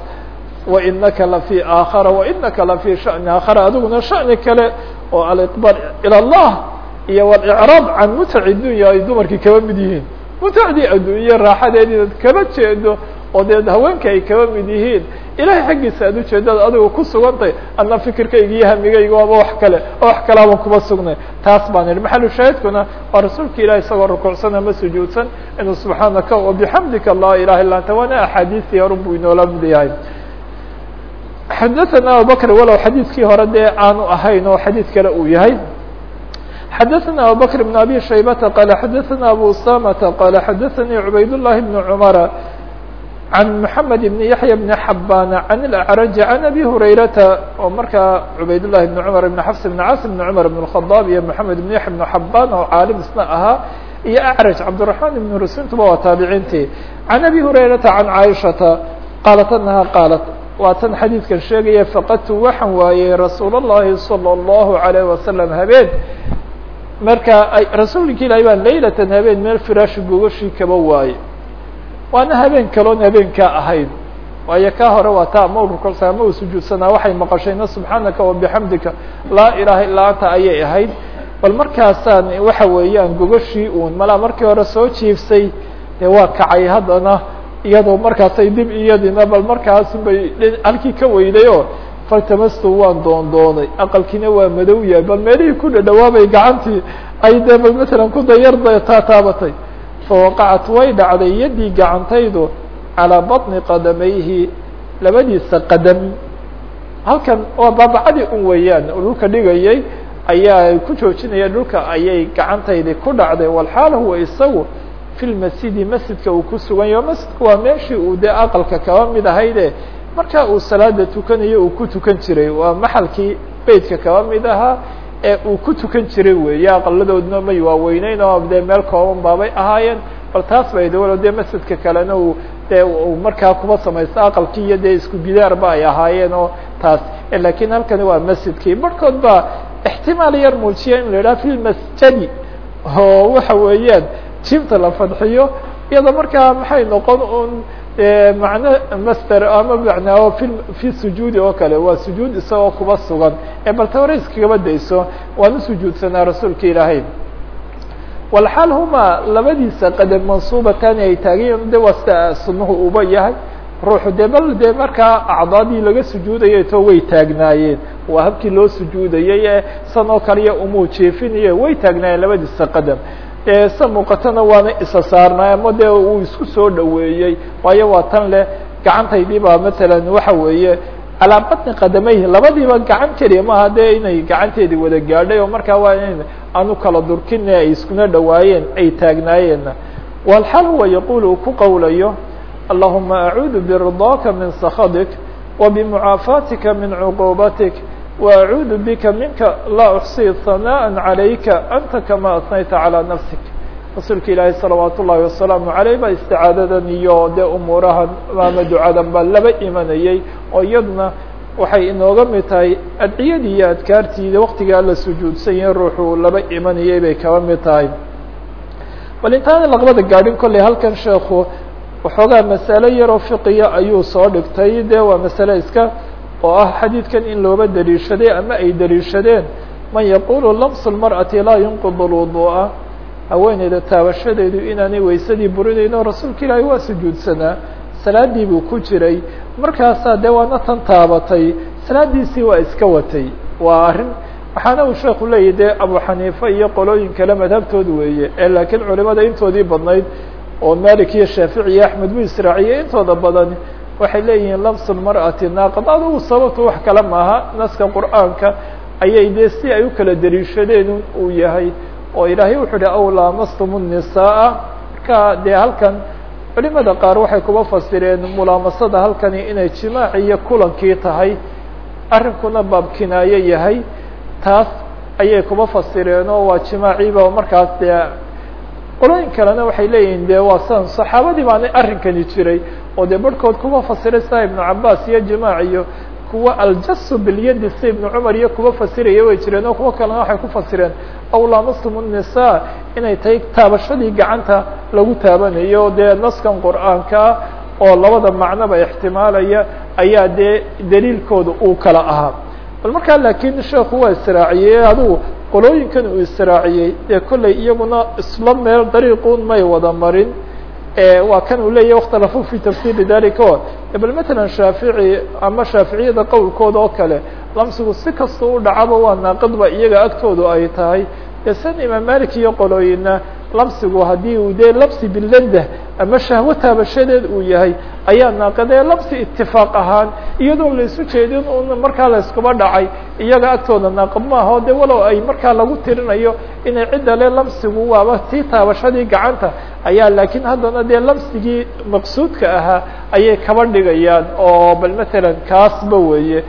wainaka lafي aakhara wainaka lafي shaأni aakhara adiguna shani kale oo aliqbaal ilى اllah iyo wاlcraab can mutaci dunya ay dumarkii kaba mid yihiin mutacdii adduunye raaxadeedii ad kaba jeedo oo dee haweenka ay kaba mid yihiin ilahay xaggiisa aad ujeedada adigu ku sugantay adna fikirkayga iyo hamigayga waaba wax kale oo wax kalaaba kuma sugnay taas baan idhi maxalu shaahidkuna waa rasuulka ilahi isagoo rukuucsan ama sujuudsan inuu subxaanaka wabixamdika laa ilaha illa anta waana axaadiistii horun buu inoola mid yahay xadaثana abubakr walow xadiidkii hore dee aanu ahayn oo xadiid kale uu yahay xadaثna abubakr بn abi shaybata qala xadaثna abu usamata qala xadaثanii cubayd الlahi bn cmara can mحamed bn yaحya bn xabana can اlأcraji can abi hurayrata oo markaa cubayd الlahi bn cmar bn xafs bn cas bn cmar bn الkhadaab iyo mحamed bn yaحya bn xaban oo caalim isna ahaa iyo acraj cabdالرaحman ibn rusintuba waa taabiciintii can abi hurayrata can caaishata qaalat anaha qaalat waa tan xadiidkan sheegaya faqadtu waxaan waayey rasuul الlahi salى الlahu عalيه wasalam habeen marka rasuulka ilahi baan laylatan habeen meel firaashi gogashii kaba waaye waana habeen kaloon habeenkaa ahayn waayo kaa hore waa ta ama rukucsa ama u sujuudsanaa waxay maqashayna subxaanaka wabixamdika laa ilaha illaa anta ayay ahayd bal markaasaan waxa weeyaan gogashii uun malaa markii hore soo jiifsay dee waa kacay haddana iyadoo markaasay dib iyadina bal markaasun bay halkii ka weyday oo faltamastu waan doondoonay aqalkiina waa madow yahay bal meelihii ku dhadhawaabay gacantii ay dee bal matalan ku dayar taataabatay fawaqacat way dhacday yaddii gacantaydu calaa baطni qadamayhi labadiisa qadam. Halkan waa baabacadii un weeyaan dhulka dhigayay ayaa ku joojinaya dhulka ayay gacantaydii ku dhacday walxaal isagu fi lmasjidi masjidka uu ku sugan yaho masjidku waa meeshii uu dee aqalka kaba mid ahayde. Marka uu salaada tukanayo uu ku tukan jiray. Waa maxalkii beytka kaba mid ahaa ee uu ku tukan jiray weeye aqaladoodna may waaweyneyn oo dee meel kooban baabay ahaayeen. Bal taas bay de walo dee masjidka kalena uu dee uu markaa kuba samaysta aqalkii iyo dee isku gidaarba ay ahaayeen oo taas. Lakiin halkani waa masjidkii. Barhkood baa ixtimaal yar muujiya in la yidhaha fi lmasjadi oo waxa weeyaan jimta la fadxiyo iyada markaa maxay noqon un macno master ama macnaa fi fi sujuudi oo kale waa sujuud isagoo kuba sugan. Ee bal ta hore iskagaba dayso waanu sujuudsanaa rasuulka ilaahay. Walxaal huma labadiisa qadam mansuubatani ay taagayen de waa sida uba yahay. Ruuxu dee bal dee markaa acdaadii laga sujuudayay to way taagnaayeen. Waa habkii loo sujuudayay ee san oo kaliya umuu jeefinaye way taagnaayeen labadiisa qadam sa muuqatana waana isa saarnaay ama dee uu isku soo dhaweeyey waayo waa tan leh gacantaydii baa matalan waxa weeye calaa batni qadamayhi labadiiba gacan keliya maaha dee inay gacanteedii wada gaadhay oo markaa waa in aanu kala durkin ay iskuna dhawaayeen ay taagnaayeenna walxal huwa yaquul uu ku qowlayo allahuma acuudu biridaaka min sakhadik wa bimucaafaatika min cuquubatik وأعuudu bika minka laa أxصي ثanاء عalayka أnta kama aثnayta عalى nafsik rasuulka ilaahi salawaat ullahi wasalaamu عaleyh baa isticaadadan iyo dee umuurahan ama ducadan baa laba imanayey oo iyaduna waxay inooga mid tahay adciyadii iyo adkaartiida waktigaa la sujuudsan yahe ruuxuu laba imanayay bay kaba mid tahay bal intaana laqbada gaadhin kolley halkan sheekhu waxoogaa masalo yaroo fiqiya ayuu soo dhigtay dee waa masale iska oo ah xadiidkan in looba daliishaday ama ay daliishadeen man yaqulu lamsu lmar'ati laa yunqid lwuduu'a haweeneyda taabashadeedu inaanay waysadii burinayno rasuulka ilaahay waa sujuudsanaa salaadii buu ku jiray. Markaasaa dee waana tan taabatay salaadiisii waa iska watay. Waa arrin waxaana uu sheeku leeyahy dee abu xaniifa iyo qolooyin kale madhabtood weeye ee laakiin culimada intoodii badnayd oo malik iyo shaafici iyo axmed buu israaciyey intooda badan waxay leeyihiin lamsu lmar'ati naaqad. Adugu sababtu wax kale maaha naska qur'aanka ayay dee si ay u kala daliishadeen uu yahay oo ilaahay wuxuu uhi aw laamastum الnisaaa marka dee halkan culimada qaar waxay kuba fasireen mulaamasada halkani inay jimaaci iyo kulankii tahay. Arrinkuna baabkinaayo yahay. Taas ayay kuba fasireen oo waa jimaaciiba markaas dee. Qolooyin kalena waxay leeyihiin de waa san saxaabadii baana arrinkani jiray oo dee barhkood kuwa fasiray sida ibnu cabaas iyo jimaac iyo kuwa aljasu bilyadi sida ibnu cumar iyo kuwa fasiraya way jireen oo kuwa kalena waxay ku fasireen aw laamastum الnisa inay tahay taabashadii gacanta lagu taabanayo dee naskan qur'aankaa oo labada macnoba ixtimaalaya ayaa dee daliilkooda uu kala ahaa. Bal markaa laakiin sheeku waa israaciyey adigu qolooyinkan uu israaciyey dee kolley iyaguna isla meel dariiqun may wada marin waa kan uu leeyahy واkتلفوا في تفsير ذلika o bal matalan shaafici ama shaaficiyada qowlkooda oo kale lamsigu si kasta u dhacaba waa naaqidba iyaga agtoodu ay tahay dee san imaam malik iyo qolooyina lamsigu haddii uu dee labsi bilada ama shahwo taabashadeed uu yahay ayaa naaqidee labsi itifaaq ahaan iyadoon la isu jeedin un markaa la iskuba dhacay iyaga agtooda naaqib maaha de walow ay markaa lagu tirinayo inay cidda le lamsigu waaba tii taabashadii gacanta ayaa laakiin haddana dee lamsigii maqsuudka ahaa ayay kaba dhigayaan oo bal matalan kaasba weeye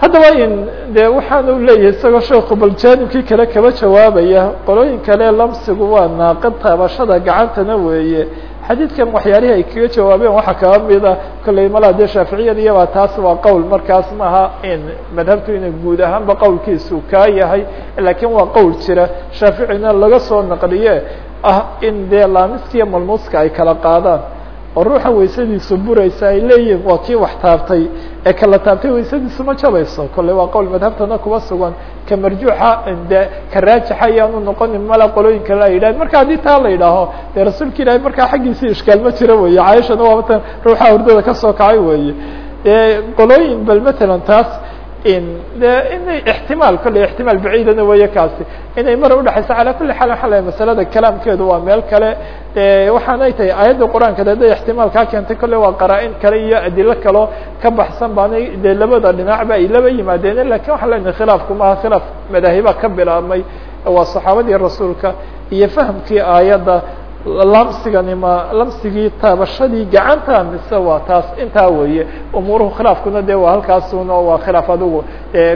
haddaba in de waxaanu leeyahay isagoo sheeku bal jaanibkii kale kaba jawaabaya qolooyin kale lamsigu waa naaqid taabashada gacantana weeye. Xadiidkan waxyaalihii ay kaga jawaabeen waxaa kaba mida kolley malaa dee shaaficiyada iyabaa taas waa qowl. Markaas maaha in madhabtu inay guud ahaanba qowlkiisu kaa yahay laakiin waa qowl jira. Shaaficina laga soo naqliye ah in dee laamiskiiyo malmuuska ay kala qaadaan oo ruuxa waysadiisu buraysa ay leeyihiin waa kii wax taabtay. Ee kala taabtay waysadiisu ma jabayso. Kolley waa qowl madhabtana kuba sugan. Ka marjuuxa de ka raajixa ayaanu noqonin mala qolooyin kale ay yidhahan marka haddii taa la yidhaaho dee rasuulka ilaahay markaa xaggiisi ishkaal ma jira weye cayashana waa matan ruuxa hurdada ka soo kacay weye qolooyin bal matalan taas in de inay ixtimaal kolley ixtimaal baciidana weeye kaasi. Inay mar udhexayso calaa kuli xaal waxa la masalada kalaamkeedu waa meel kale. Waxaanay tahay aayadda qur'aanka de day ixtimaal kaa keentay kolley waa qaraa-in kale iyo adilo kaleo ka baxsan baanay dee labada dhinacba ay laba yimaadeen. Lakin waxaan leenahay khilaafku maaha khilaaf madaahiba ka bilaabmay. Waa saxaabadii rasuulka iyo fahamkii aayadda lamsigani ma lamsigii taabashadii gacanta mise waa taas intaa weeye. Umuuruhu khilaafkuna de waa halkaasuna waa khilaaf adigu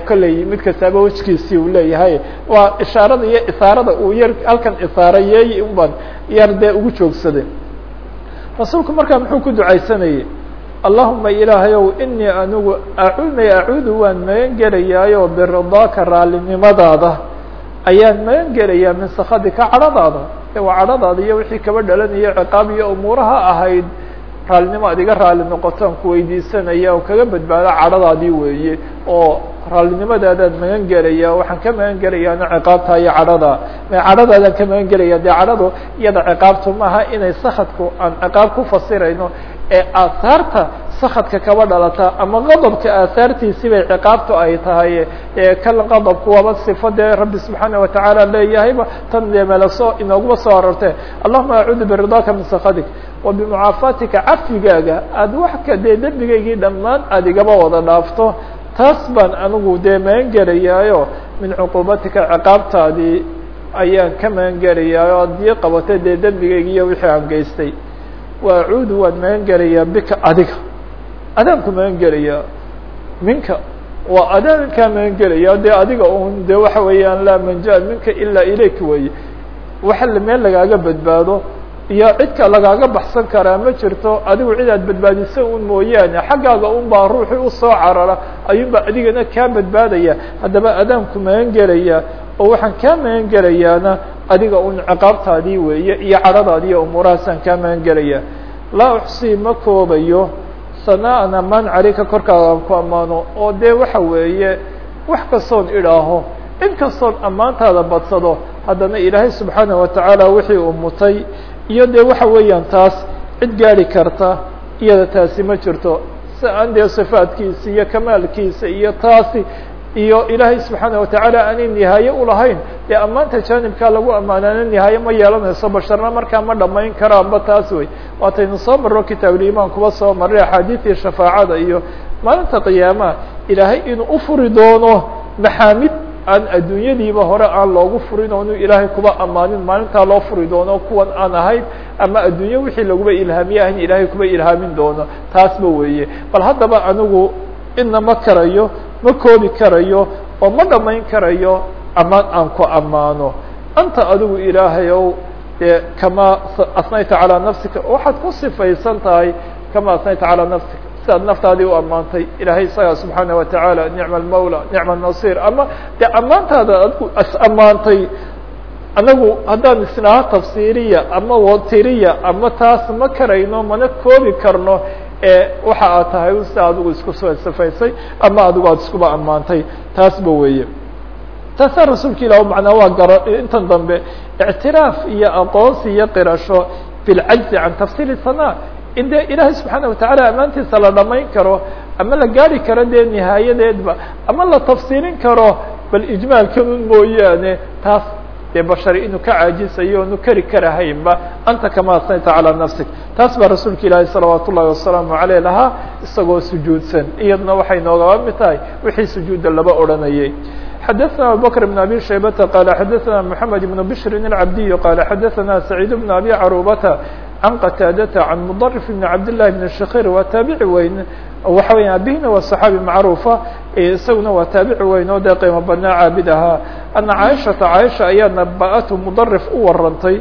kolley mid kastaaba wejkiisii uu leeyahay. Waa ishaarada iyo isaarada uu yar halkan isaareeyey unban yar dee ugu joogsaday rasuulku markaa muxuu ku ducaysanayey allahuma ilaahayow inii anigu acunay acuudu waan magan gelayaayo biridaaka raalinimadaada ayaan magan gelayaa min sakadika cadhadaada waa cadhadaada iyo wixii kaba dhalanaya ciqaab iyo umuuraha ahayd raalinimo ad iga raali noqotaan ku weydiisanaya oo kaga badbaado cadhadaadii weeye oo raalinimadaadaan magan gelaya waxaan ka magan gelayaana ciqaabta iyo cadhada. Cadhadaadaan ka magan gelaya dee cadhadu iyada ciqaabtu maaha inay sakadku aan ciqaab ku fasirayno ee aahaarta sakadka kaba dhalata ama qadabka aahaartiisi bay ciqaabtu ay tahay kal qadabku waaba sifo dee rabbi subxaana watacaala leeyahayba tan dee meelaso inooguma soo arorte allahuma acuudu biridaaka min sakadik wa bimucaafaatika cafigaaga aada wax ka dee dembigaygii dhammaan aada igaba wada dhaafto taas baan anigu dee magan gelayaayo min cuquubatika ciqaabtaadii ayaan ka magan gelayaayo adii qabatay dee dembigaygi iyo wixii aan geystay wa acuudu waan magan gelayaa bika adiga. Adaanku magan gelayaa minka. Waa adaankaa magan gelaya dee adiga un de waxa weeyaan laa manja minka ilaa ilayk weye waxa meel lagaaga badbaado iyo cidka lagaaga baxsan karaa ma jirto adigu cid aad badbaadisa un mooyaane xaggaaga un baa ruuxii u soo carara ayuunbaa adigana kaa badbaadaya. Haddaba magan gelaya oo waxaan kaa magan gelayaana adiga un ciqaabtaadii weeye iyo cadhadaadi iyo umuurahaasaan kaa magan gelaya laa uxsii ma koobayo sanaan amaan caleyka korkaada aan ku ammaano oo dee waxa weeye wax kastoon idhaaho in kastoon ammaantaada badsado haddana ilaahay subxaana watacaala wixii uu mutay iyo dee waxa weeyaan taas cid gaari karta iyada taasi ma jirto. Si aan dee sifaadkiisa iyo kamaalkiisa iyo taasi iyo ilaahay subxaana watacaala aanay nihaaye ulahayn dee ammaanta jaanibkaa lagu ammaanaana nihaaye ma yeelanayso basharna markaa ma dhamayn karaanba taas wey waataynu soo marro kitaabulimaan kuba soo marray axaadiidii shafaacada iyo maalinta qiyaamaha. Ilaahay inuu ufuri doono maxaamid aan adduunyadiiba hore aan loogu furin oo inu ilaahay kuba ammaanin maalintaa loo furi doono kuwan aan ahayn ama adduunye wixii laguba ilhaamiye ahayn ilaahay kuba ilhaamin doono taasba weeye. Bal haddaba anigu ina ma karayo ma koobi karayo oo ma dhamayn karayo ammaan aan ku ammaano. Anta adigu ilaahay ow dee kama asnayta calaa nafsika waxaad ku sifaysan tahay kama asnayta calaa nafsika. Sidaad naftaadii u ammaantay ilaahay isagaa subxaana watacaala nicma almawla nicma anasir ama dee ammaantaada adigu is ammaantay anagu haddaan isnaha tafsiiriya ama watiriya ama taas ma karayno mana koobi karno ee waxa aad tahay sida adigu isku soo sifaysay ama adigu aada iskuba ammaantay. Taasba weeye. Taasaa rasuulka ilah macnaa waa gara intan dambe ictiraaf iyo aqoonsi iyo qirasho bilcajzi can tafsiiri sana in dee ilaahay subxaana watacaala ammaantiisa la dhamayn karo ama la gaari karo dee nihaayadeedba ama la tafsiirin karo bal ijmaalkanun mooyaane taas dee bashari inuu ka caajisayo onu kari karahaynba anta kama asnayta calىa nafsik taas baa rasuulka ilaahi salawaat ullahi wasalaamu aleyh lahaa isagoo sujuudsan iyadna waxay noogaba mid tahay wixii sujuudda laba odhanayay xadaثna abubakr بn abi shaybata qala xadaثna mحamed بn bshri الcabdiy qala xadaثna sacيid بn abi carubata can qataadata can mudrif bn cabdالlahi bn shakir waa taabici weyn waxa weya abihina waa صaxaabi macruufa isaguna waa taabici weyn oo dee qiimo badnaa caabid ahaa ana caaishata caaisha ayaa naba'atu mudarif u warantay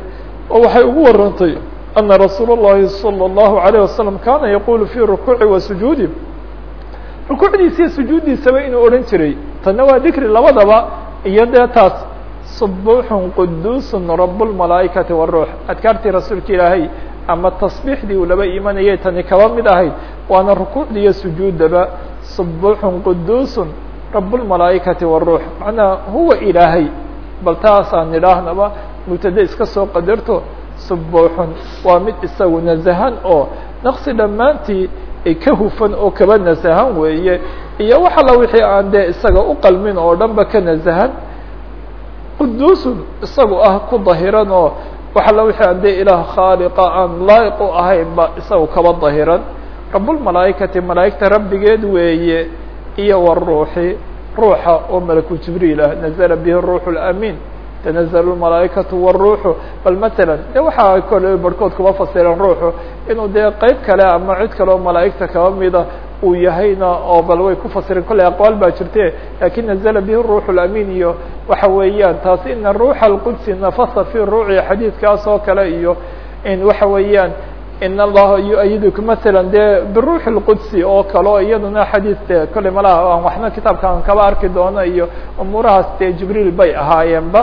oo waxay ugu warantay ana rasuul الlahi salى الlahu عalيه wasalam kana yaqulu fi rukuuci wa sujuudi rukuucdiisiiyo sujuuddiisaba inuu odhan jiray tanna waa dikri labadaba iyo dee taas subuuxun quduusun rablmalaa'ikati waruux adkaartii rasuulka ilaahay ama tasbiixdii uu laba imanayay tani kaba mid ahayd. Waana rukuucda iyo sujuuddaba. Subuuxun quduusun rablmalaa'ikati waruux macnaha huwa ilaahay. Bal taasaan nidhaahnaba mubtade iska soo qadarto. Subuuxun waa mid isagu nazahan oo naqsi dhammaantii ka hufan oo kaba nasahan weeye. Iyo wax alla wixii aan dee isaga u qalmin oo dhan ba ka nasahan quduusun isagu ah ku dahiran oo wax alla wixii haddii ilaah khaaliqa aan laa'iq u ahaynba isaga kaba dahiran. Rabbulmalaa'ikati malaa'igta rabbigeed weeye iyo wa ruuxi ruuxa oo malaku jibriil ah nazala bihi ruuxu lamiin tanazalu lmalaa'ikatu waruuxu bal matala de waxaa kole barhkood kuma fasiran ruuxu inuu dee qeyb kale ama cid kale oo malaa'igta kaba mida uu yahayna oo bal way ku fasireen kolley aqwaal baa jirte lakin نزل bihi الروح الأمين iyo waxa weeyaan taasi ina روح الqدسi نafasa في ruuci xadiidkaas oo kale iyo in waxa weeyaan in allaha yuayiduku maala dee biruuxi اlqudsi oo kaleo iyaduna xadiis de kolley malaha aan waxna kitaabka aan kaba arki doono iyo umuurahaas dee jibriil bay ahaayeenba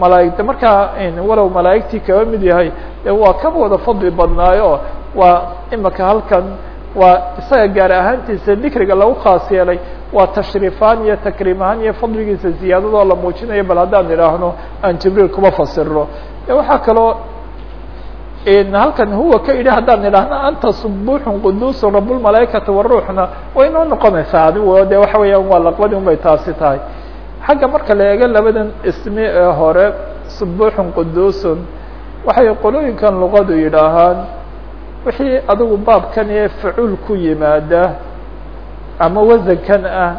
malaaigta markaa walow malaa'igtii kaba mid yahay de waa kaba wada fadli badnaayo waa imika halkan waa isaga gaar ahaantiisa dikriga lagu khaas yeelay waa tashriifaan iyo takriim ahaan iyo fadligiisa ziyaadadoo la muujinayo bal haddaan idhaahno aan jibriil kuma fasirno waxaa kaloo halkan huwa ka idhi haddaan idhaahno anta subuuxun quduusun rabulmalaa'ikati waruuxna way inoo noqonaysaa adigo de waxa weeyaan waa laqbadi un taasi tahay. Xagga marka la eego labadan ismi ee hore subuuxun quduusun. Waxay qolooyinkan luqadu yidhaahaan wixii adigu baabkan ee facuul ku yimaada ama wasankan ah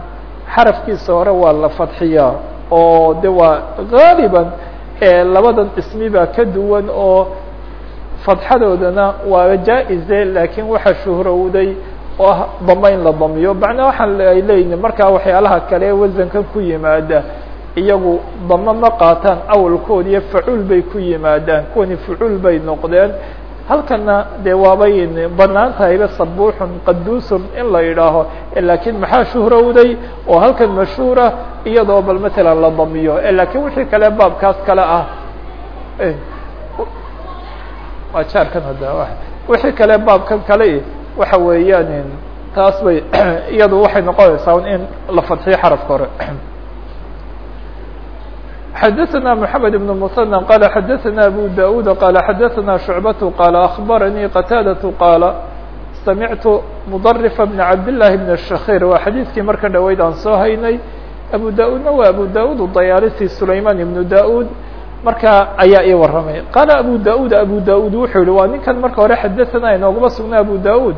xarafkiisa hore waa la fadxiyaa oo de waa gaaliban labadan ismi baa ka duwan oo fadxadoodana waa jaa-ize laakiin waxaa shuhrowday oo ah dama in la damiyo macnaa waxaan ay leeyihiin markaa waxyaalaha kale ee wasankan ku yimaada iyagu damo ma qaataan awalkood iyo facuul bay ku yimaadaan kuwani fucuul bay noqdeen halkana dee waabay banaan tahayba sabuuxun qaduusun in la yidhaaho. Laakiin maxaa shuhrowday? Oo halkan mashhuura iyadoo bal matalan la damiyo. Laakiin wixii kale baabkaas kale ah. Waa jaarkan hadda wixii kale baabkan kale waxa weeyaan taas bay [clears throat] iyadu waxay noqonaysaa in la fadxiyo xarafka hore [clears throat] xadaثna محamed بن مثنى qala xadaثna abu daud qala xadaثna شhuعbaة qala أخbaranii qataadaة qaala samictu mdرفa بn cabdالlahi بn الshakيr waa xadiidkii marka dhoweyd aan soo haynay abu da-udna waa abu da-ud dayaalisi sulayman ibnu da-ud marka ayaa ii warramay qaala abu da-ud abu da-ud wuxuu yihi waa ninkan marka hore xadaثana inooguma sugnay abu da-ud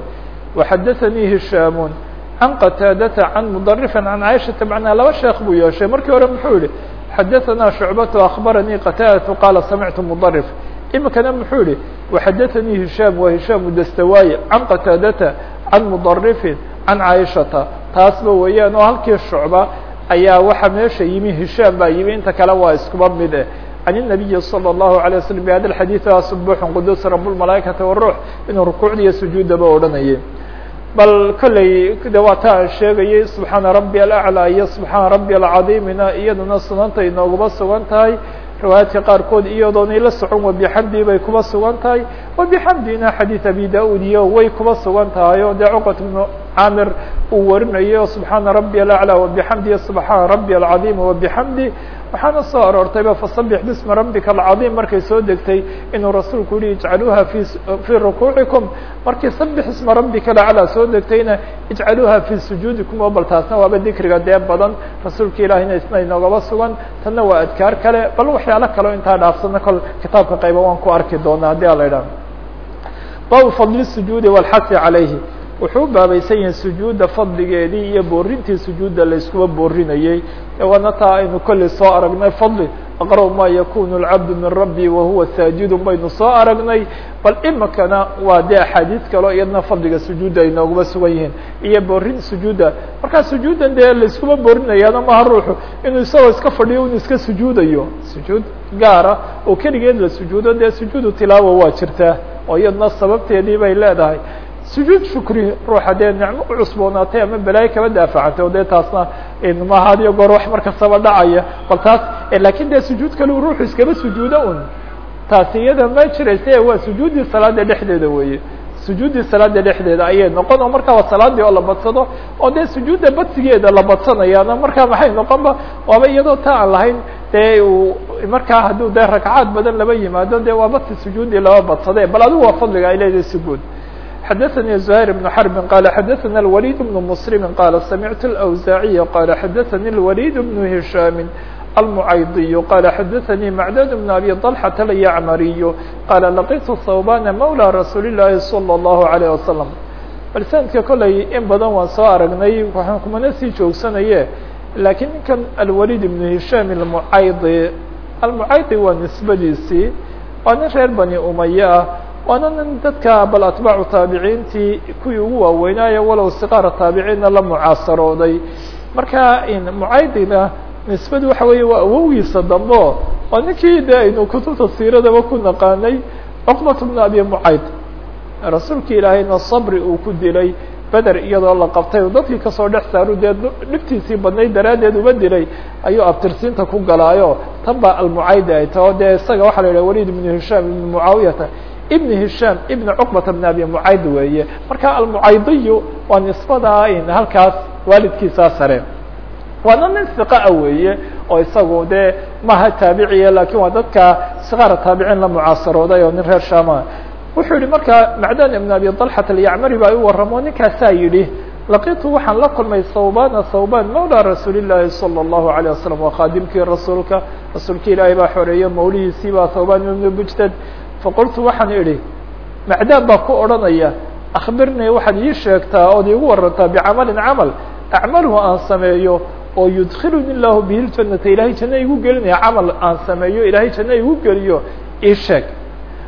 waxadaثanii hishaamun can qataadata can mudرفa can caiشhaةa macnaa laba sheekh buu yeeshay markii hore muxuu yihi xadaثna شhucbaة أخbaranii qataadaة qaala samictu mdرف imikana muxuu yihi waxadaثanii hishaam waa hishaam dastawaaye can qataadata can mudرفin can caiشhaةa taasba weeyaan oo halkii shucba ayaa waxa meesha yimi hishaam baa yimi inta kale waa iskuba mid eh can النabiyi slى الlahu عalيه waslم bhada الxadiiث subuux qudus rab الmalaaikaةi والruux inuu rukuucda iyo sujuudaba odhanayay bal kolley de waa taa sheegayay subxaana rabbi alaclaa iyo subxaana rabbi alcadiimina iyaduna sunantay nooguba sugan tahay riwaayaadka qaarkood iyadoonay la socon wabixamdi bay kuba sugan tahay wabixamdina xadiid abi da'ud iyo way kuba sugan tahay oo dee cuqat bnu camir uu warinayo subxaana rabbi alaclaa wabixamdi subxaana rabbi alcadiim wabixamdi waxaana soo aroortayba fasabix bismi rabbika alcaظim markay soo degtay inuu rasuulku yihi ijcaluuha fi fii rukuucikum. Markii sabix isma rabbika alaclى soo degtayna ijcaluuha fii sujuudikum oo bal taasna waaba dikriga dee badan. Rasuulka ilaahina isna inoogaba sugan tanna waa adkaar kale. Bal waxyaalo kaleo intaa dhaafsana kol kitaabka qayba waan ku arki doonaa haddii ala idhaha baabu fadli sujuudi walxasi calayhi wuxuu baabaysan yahay sujuudda fadligeedii iyo boorintii sujuudda la iskuba boorinayey waana taa aynu kolley soo aragnay fadli aqrab ma yakunu lcabdu min rabbi wahuwa saajidun baynu soo aragnay. Bal imikana waa dee axaadiis kaleo iyadna fadliga sujuudda ay nooguba sugan yihiin iyo boorin sujuudda. Markaa sujuuddan dee la iskuba boorinayaana maha ruuxu inuu isagoo iska fadhiyo inuu iska sujuudayo. Sujuud gaara oo keligeed la sujuudo dee sujuudu tilaawa waa jirtaa oo iyadna sababteedii bay leedahay sujuud shukri ruuxa dee nicmo u cusboonaatay ama balaayo kaba daafacantay o dee taasna maha adiyo goor wax markastaba dhacaya bal taas laakiin dee sujuud kale ruuxu iskaba sujuudo un taasi iyada ma jirayse waa sujuuddii salaada dhexdeeda weeye sujuuddii salaada dhexdeeda ayay noqon oo markaa waa salaadii oo la badsado oo dee sujuudda badsigeeda la badsanayaana markaa maxay noqonba waaba iyadoo ta aan lahayn dee uu markaa hadduu dee ragcaad badan laba yimaado dee waa badsi sujuuddii laba badsade bal adigu waa fadliga ay leedahay sujuud xdثnي زهير بن حرب قال xdثna الوليد بن مسلم قال سمعت الأوزاعي قال xdثnي الوليد بن هشام المعيضي قال xdثnي معدد بن أبي طلحة اليعمري قال لقيت ثوبان مولى رsuuل اللahi صلى الله عليه وسلم bal سندka koley in badan waan soo aragnay waxaan kumana sii joogsanaye lakiin ninkan الوليد بن هشام المعayضي المعayضي waa نسbadiisii waa nin reer بني أمية ah waana nin dadka bal atbaacu taabiciintii kuwii ugu waaweynaayo walow siqaara taabiciinna la mucaasarooday. Marka mucaydina nisbadu waxa weeye waa awowgiisa dambo waa ninkii de aynu kutubta siiradaba ku naqaanay cuqbat bnu abi mucayd rasuulki ilaahayna sabri uu ku dilay beder iyadoo la qabtay dadkii ka soo dhex saaru dee dhibtiisii badnayd daraaddeed uba dilay ayuu abtirsiinta ku galaayo. Tan baa almucaydi ay taho dee isaga waxaa la yidhah walid ibnu hishaam ibnu mucaawiyata ibn hishaam ibn cuqbata bn abi mucayd weeye marka almucaydiyu waa nisbada halkaas waalidkiisaa sare waana nin siqaa weeye oo isagu dee maha taabiciya lakin waa dadka siqaara taabiciin la mucaasarooday oo nin reer shama wuxuu yihi marka macdan ibn abi طalxat alyacmari baa u waramo ninkaasaa yidhi laqitu waxaan la kulmay thawbana thawban mawla rasuuli llahi salى الlahu عalيه wasalam waa khaadimkii rasuulka rasuulki ilaahay baa xoreeye mawlihiisii baa thawban ibn bujdad faqultu waxaan idhi macdaan baa ku odhanaya akbirnii waxaad ii sheegtaa ood iigu warantaa bicamalin camal acmaluhu aan sameeyo oo yudkiluni illahu bihi ljanata ilahay janno igu gelinaya camal aan sameeyo ilahay janno igu geliyo ii sheeg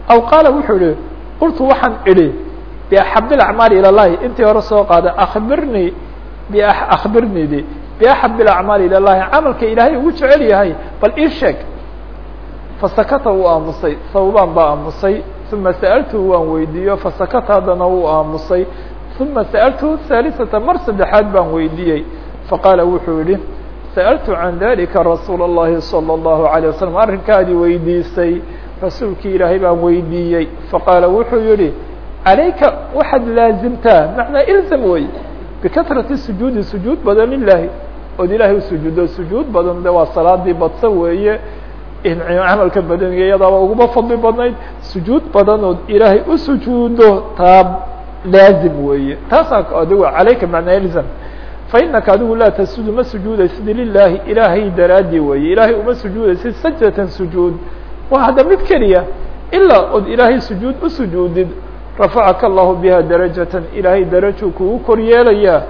aw qaala wuxuu ihi qultu waxaan idhi biaxab ilacmaali ila llahi intii hore soo qaada akbirnii biakbirnidi biaxab ilacmaali ila llahi camalka ilaahay ugu jecel yahay bal ii sheeg fasakata wuu aamusay thawbaan baa aamusay uma sa'altuhu waan weydiiyo fasakata haddana wuu aamusay uma sa'altuhu haalisata mar saddexaad baan weydiiyey faqaala wuxuu yihi sa'altu can dalika rasuula اllahi salى اllahu عalيه wasalam arrinkaadii weydiisay rasuulkii ilaahay baan weydiiyey faqaala wuxuu yihi calayka waxaad laazimtaa macnaa ilzam wey bikatrati sujuudi sujuud badan lilahi ood ilaahay usujuudo sujuud badan de waa salaadii badsa weeye camalka badaniga iyadaaba uguma fadli badnayd sujuud badan ood ilaahay u sujuudo taa laazim weeye. Taasaa adigu calayka macnaa ilzam. Fa inaka adigu laa tasjudu ma sujuudaysid lilahi ilaahay daraadii weeye. Ilaahay uma sujuudaysid sajdatan sujuud. Waa hadda mid keliya ilaa ood ilaahay sujuud u sujuudid rafacaka allahu biha darajatan. Ilaahay darajuu kugu kor yeelayaa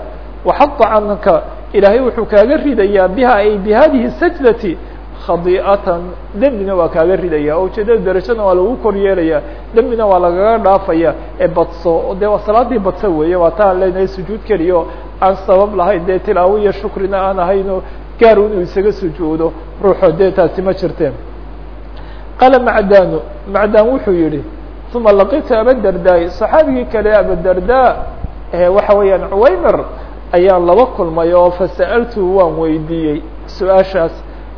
waxada canka ilaahay wuxuu kaaga ridayaa biha ay bi hadihi sajdati khadi'atan dembina waa kaaga ridaya oo ujeedada darajana waa lagu kor yeelaya dembina waa lagaga dhaafaya ee badso dee waa salaadii badso weeye waa taan leenahay sujuud keliya oo aan sabab lahayn dee tilaawo iyo shukrina aan ahayno gaar inuu isaga sujuudo ruuxo dee taasi ma jirteen. Qaala macdanu macdan wuxuu yihi uma laqitu abadardaai صaxaabigii kale abadarda waxa weeyaan cuwaymir ayaan laba kulmay oo fasa'altu waan weydiiyey su'aashaas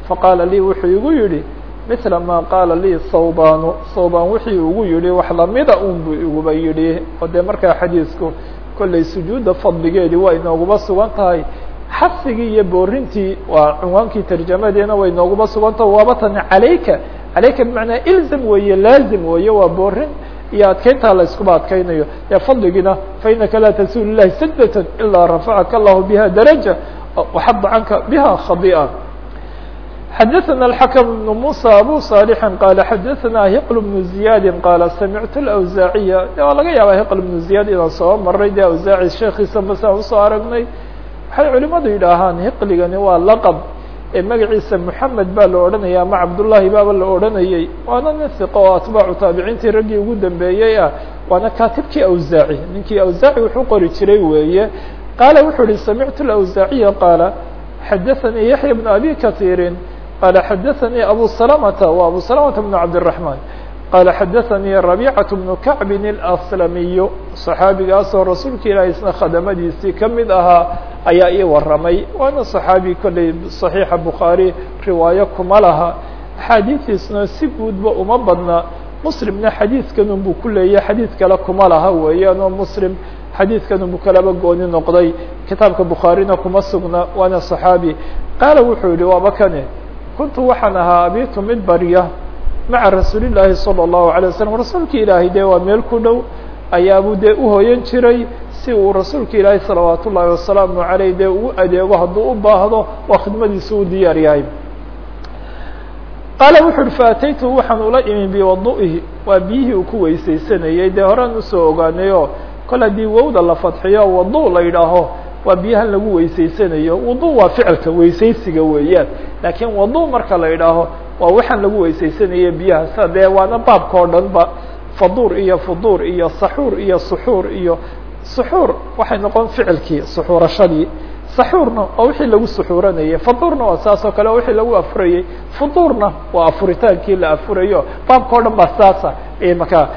faqaala lii wuxuu igu yihi mila ma qaala lii thawbanu thawban wixii ugu yihi wax lamida un buu iguba yidhi. Oo dee markaa xadiisku kolley sujuudda fadligeedii waa inooguma sugan tahay. Xasigii iyo boorintii waa cunwaankii tarjamadeena way inooguma sugan tahay waaba tani calayka. Calayka bimacnaa ilzam weeye laazim weeye waa boorin. Iyo adkeyntaa la iskuba adkeynayo ee fadligiina fainaka laa tasuul ilahi sajdatan ilaa rafacaka allahu biha daraja. Waxada canka biha khadi'a xadaثna الحكم بن موسى abو صالح qال xadaثna هqل بن زiyاd qال samعت الأwزاaعية waa laga yaaba hqل بن زiyاd inaan soo maray de awزاعي sheekiisa masaan usoo aragnay waxay culimadu yidhaahaan hiqligani waa laqب ee magaciisa محamed baa la odhanaya ama cabdالlahi baaba la odhanayey waana nin ثiqo oo atbaacu taabiciintii raggii ugu dambeeyey ah waana katibkii awزاعي ninkii awزاعي wuxuu qori jiray weeye qaala wuxuu yihi samعت الأwزاaعية qاaل xadaثnii yaحyى بن abي kaثيiri قال xdثnي أbو سلمة و أbو سلمة بن عبدالرحمن قال xdثnي ربيعة بن كعب الأسلمي صحaabigaasoo rasuulka ilaah isna khadمadiisii kamid ahaa ayaa ii waramay waana صحaabi kolley صحيixa bخaarي riwaayo kuma laha أxaadiiثiisna si guudba uma badna mslimna xadiidkan unbu ku leeya xadiid kale kuma laha weeyaan oo mslim xadiidkan unbu kalaba gooni noqday kitaabka bukhaarina kuma sugna waana صحaabi qaala wuxuu yihi waaba kane kuntu waxaan ahaa abitu mid barya maca rasuuli llaahi salى الlahu عalيه waslm rasuulka ilaahay dee waa meel ku dhow ayaabuu dee uhoyan jiray si uu rasuulka ilaahay salawaat ullaahi wasalaamu عaleyh dee ugu adeego hadduu u baahdo waa khidmadiisa u diyaar yahay qaala wuxu uhi faataytu waxaan ula imi biwadu'ihi waa biyihii uu ku weysaysanayey dee horaan usoo ogaanay oo kol haddii wowda la fadxiyo wadu la yidhaaho waa biyahan lagu weysaysanayo wudu waa ficilka weysaysiga weeyaan. Laakiin wadu marka la idhaaho waa waxaan lagu weysaysanaye biyaha. Sa dee waana baabka oo dhan ba. Faduur iyo fuduur iyo saxuur iyo suxuur iyo suxuur. Waxay noqon ficilkii suxuurashadii. Saxuurna waa wixii lagu suxuuranayay faduurna waa saas oo kale wixii lagu afurayey. Fuduurna waa afuritaankii la afurayo. Baabka o dhan ba saasa. Maka